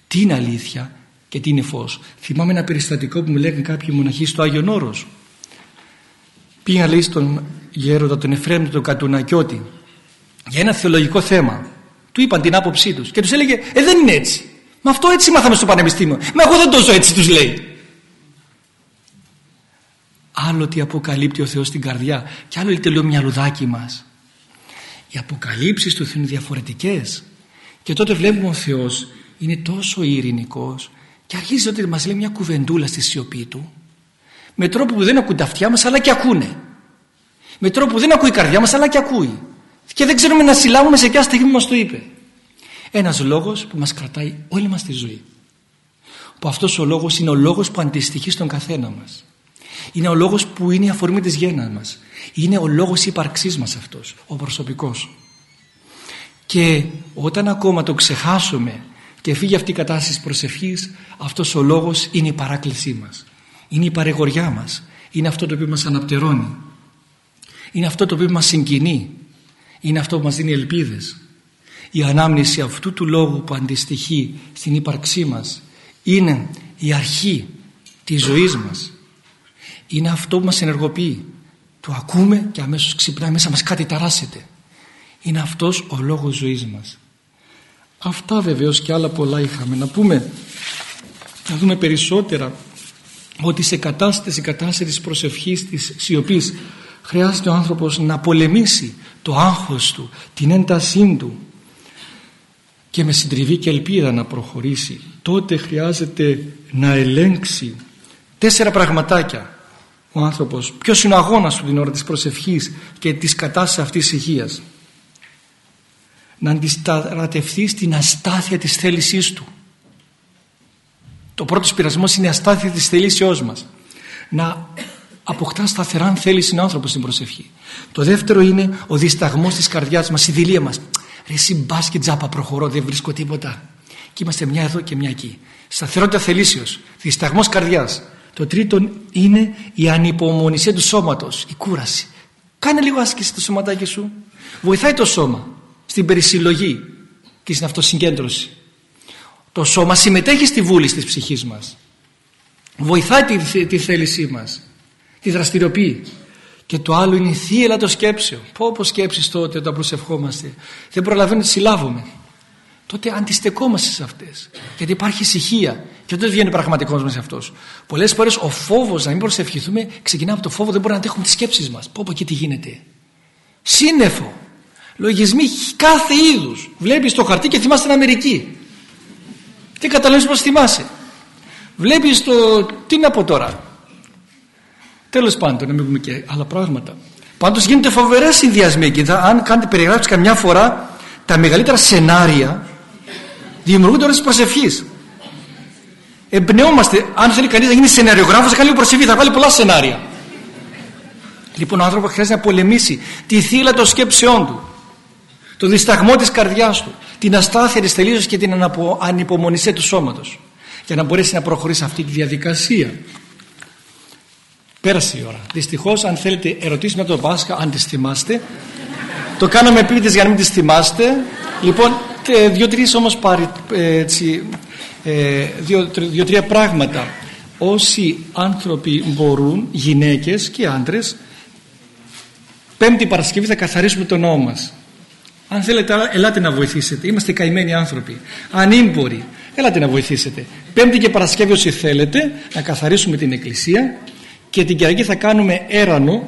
τι είναι αλήθεια και τι είναι φως. Θυμάμαι ένα περιστατικό που μου λέγανε κάποιοι μοναχοί στο Άγιον Όρος. Πήγα λέει στον γέροντα τον Εφρέμ τον Κατουνακιώτη για ένα θεολογικό θέμα. Του είπαν την άποψή τους και τους έλεγε ε δεν είναι έτσι. Μα αυτό έτσι μάθαμε στο πανεπιστήμιο. Μα εγώ δεν το ζω έτσι τους λέει. Άλλο τι αποκαλύπτει ο Θεός στην καρδιά και άλλο το λέω λουδάκι μας. Οι αποκαλύψεις του Θεού είναι διαφορετικές. Και τότε βλέπουμε ο Θεός είναι τόσο ειρηνικός και αρχίζει ότι μας λέει μια κουβεντούλα στη σιωπή του. Με τρόπο που δεν ακούν τα αυτιά μας αλλά και ακούνε. Με τρόπο που δεν ακούει η καρδιά μας αλλά και ακούει και δεν ξέρουμε να συλλάβουμε σε ποια στιγμή μας το είπε. Ένας λόγος που μας κρατάει όλη μας τη ζωή. Που αυτός ο λόγος είναι ο λόγος που αντιστοιχεί στον καθένα μας. Είναι ο λόγος που είναι η αφορμή της γέννας μας. Είναι ο λόγος ύπαρξής μας αυτός ο προσωπικός. Και όταν ακόμα το ξεχάσουμε και φύγει αυτή η κατάσταση της προσευχής αυτός ο λόγος είναι η παράκλησή μας. Είναι η παρεγοριά μας. Είναι αυτό το οποίο μας αναπτερώνει. Είναι αυτό το οποίο μας συγκινεί είναι αυτό που μας δίνει ελπίδες. Η ανάμνηση αυτού του λόγου που αντιστοιχεί στην ύπαρξή μας είναι η αρχή της ζωής μας. Είναι αυτό που μας ενεργοποιεί. Το ακούμε και αμέσως ξυπνάει μέσα μας κάτι ταράσσεται είναι αυτός ο λόγος ζωής μας. Αυτά βεβαίως και άλλα πολλά είχαμε. Να πούμε να δούμε περισσότερα ότι σε κατάσταση, κατάστασης της προσευχής της σιωπής χρειάζεται ο άνθρωπος να πολεμήσει το άγχος του, την έντασή του. Και με συντριβή και ελπίδα να προχωρήσει. Τότε χρειάζεται να ελέγξει. Τέσσερα πραγματάκια. Ο άνθρωπος. Ποιος είναι ο αγώνας του την ώρα της προσευχής και της κατάστασης αυτής της υγείας. Να αντισταρατευθεί στην αστάθεια της θέλησής του. Το πρώτο πειρασμό είναι η αστάθεια της θελήσεώς μας. Να αποκτά σταθερά αν θέλεις άνθρωπος στην προσευχή. Το δεύτερο είναι ο δισταγμός της καρδιάς μας, η δηλία μας. Ρε εσύ μπας και τζάπα προχωρώ, δεν βρίσκω τίποτα. Και είμαστε μια εδώ και μια εκεί. Σταθερότητα θελήσεως, δισταγμός καρδιάς. Το τρίτο είναι η ανυπομονησία του σώματος, η κούραση. Κάνε λίγο άσκηση στο σωματάκι σου. Βοηθάει το σώμα στην περισυλλογή και στην αυτοσυγκέντρωση. Το σώμα συμμετέχει στη βούληση της ψυχής μας. Βοηθάει τη, τη θέλησή μας. Τη δραστηριοποιεί. Και το άλλο είναι η θύελα των σκέψεων. Πω πω σκέψεις τότε όταν προσευχόμαστε. Δεν προλαβαίνω να τις συλλάβουμε. Τότε αντιστεκόμαστε σε αυτές. Γιατί υπάρχει ησυχία. Και τότε βγαίνει πραγματικός μας αυτός. Πολλές φορές ο φόβος να μην προσευχηθούμε ξεκινά από το φόβο δεν μπορούμε να αντέχουμε τις σκέψεις μας. Πω πω και τι γίνεται. Σύννεφο. Λογισμοί κάθε είδους. Βλέπεις το χαρτί και θυμάσαι την Αμερική. Τι καταλαβαίνεις πως θυμάσαι. Βλέπεις το... Τι να πω τώρα. Τέλος πάντων, να μην πούμε και άλλα πράγματα. Πάντως γίνονται φοβερές συνδυασμοί εκεί. Αν κάνετε περιγράψεις καμιά φορά τα μεγαλύτερα σενάρια δημιουργούνται ώρες της προσευχής. Εμπνεόμαστε, αν θέλει κανείς να γίνει σεναριογράφος, θα κάνει προσευχή, θα βάλει πολλά σενάρια. Λοιπόν, ο άνθρωπος χρειάζεται να πολεμήσει τη θύλα των σκέψεών του, το δισταγμό της καρδιάς του, την αστάθεια της τελείωσης και την ανυπομονησία του σώματος για να μπορέσει να προχωρήσει αυτή τη διαδικασία. Πέρασε η ώρα. Δυστυχώς, αν θέλετε ερωτήσεις με το Πάσχα, αν τις θυμάστε, το κάναμε επίτηδε για να μην τις θυμάστε. Λοιπόν, δύο-τρεις όμως ε, δύο-τρία πράγματα. Όσοι άνθρωποι μπορούν, γυναίκες και άντρες, Πέμπτη Παρασκευή θα καθαρίσουμε τον νόμο μας. Αν θέλετε, ελάτε να βοηθήσετε. Είμαστε καημένοι άνθρωποι. Ανήμποροι. Ελάτε να βοηθήσετε. Πέμπτη και Παρασκευή όσοι θέλετε να καθαρίσουμε την εκκλησία και την Κυριακή θα κάνουμε έρανο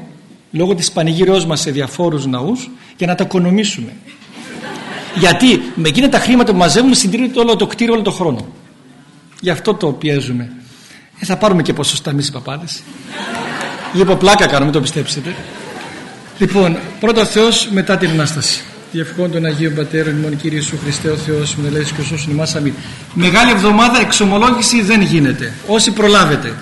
λόγω της πανηγύρεώς μας σε διαφόρους ναούς για να τα οικονομήσουμε. Γιατί με εκείνα τα χρήματα που μαζεύουμε συντηρείται όλο το κτίριο όλο το χρόνο. Γι' αυτό το πιέζουμε. Ε, θα πάρουμε και ποσοστά εμείς οι παπάδες. Λίγο πλάκα κάνουμε, το πιστέψετε. Λοιπόν, πρώτο Θεός μετά την Ανάσταση. Διευχών των Αγίων Πατέρων, ημών Κύριε Ιησού Χριστέ ο Θεός, με και ο σώσουν εμάς αμήν. Μεγάλη εβδομάδα εξομολόγηση δεν γίνεται. Όσοι προλάβετε.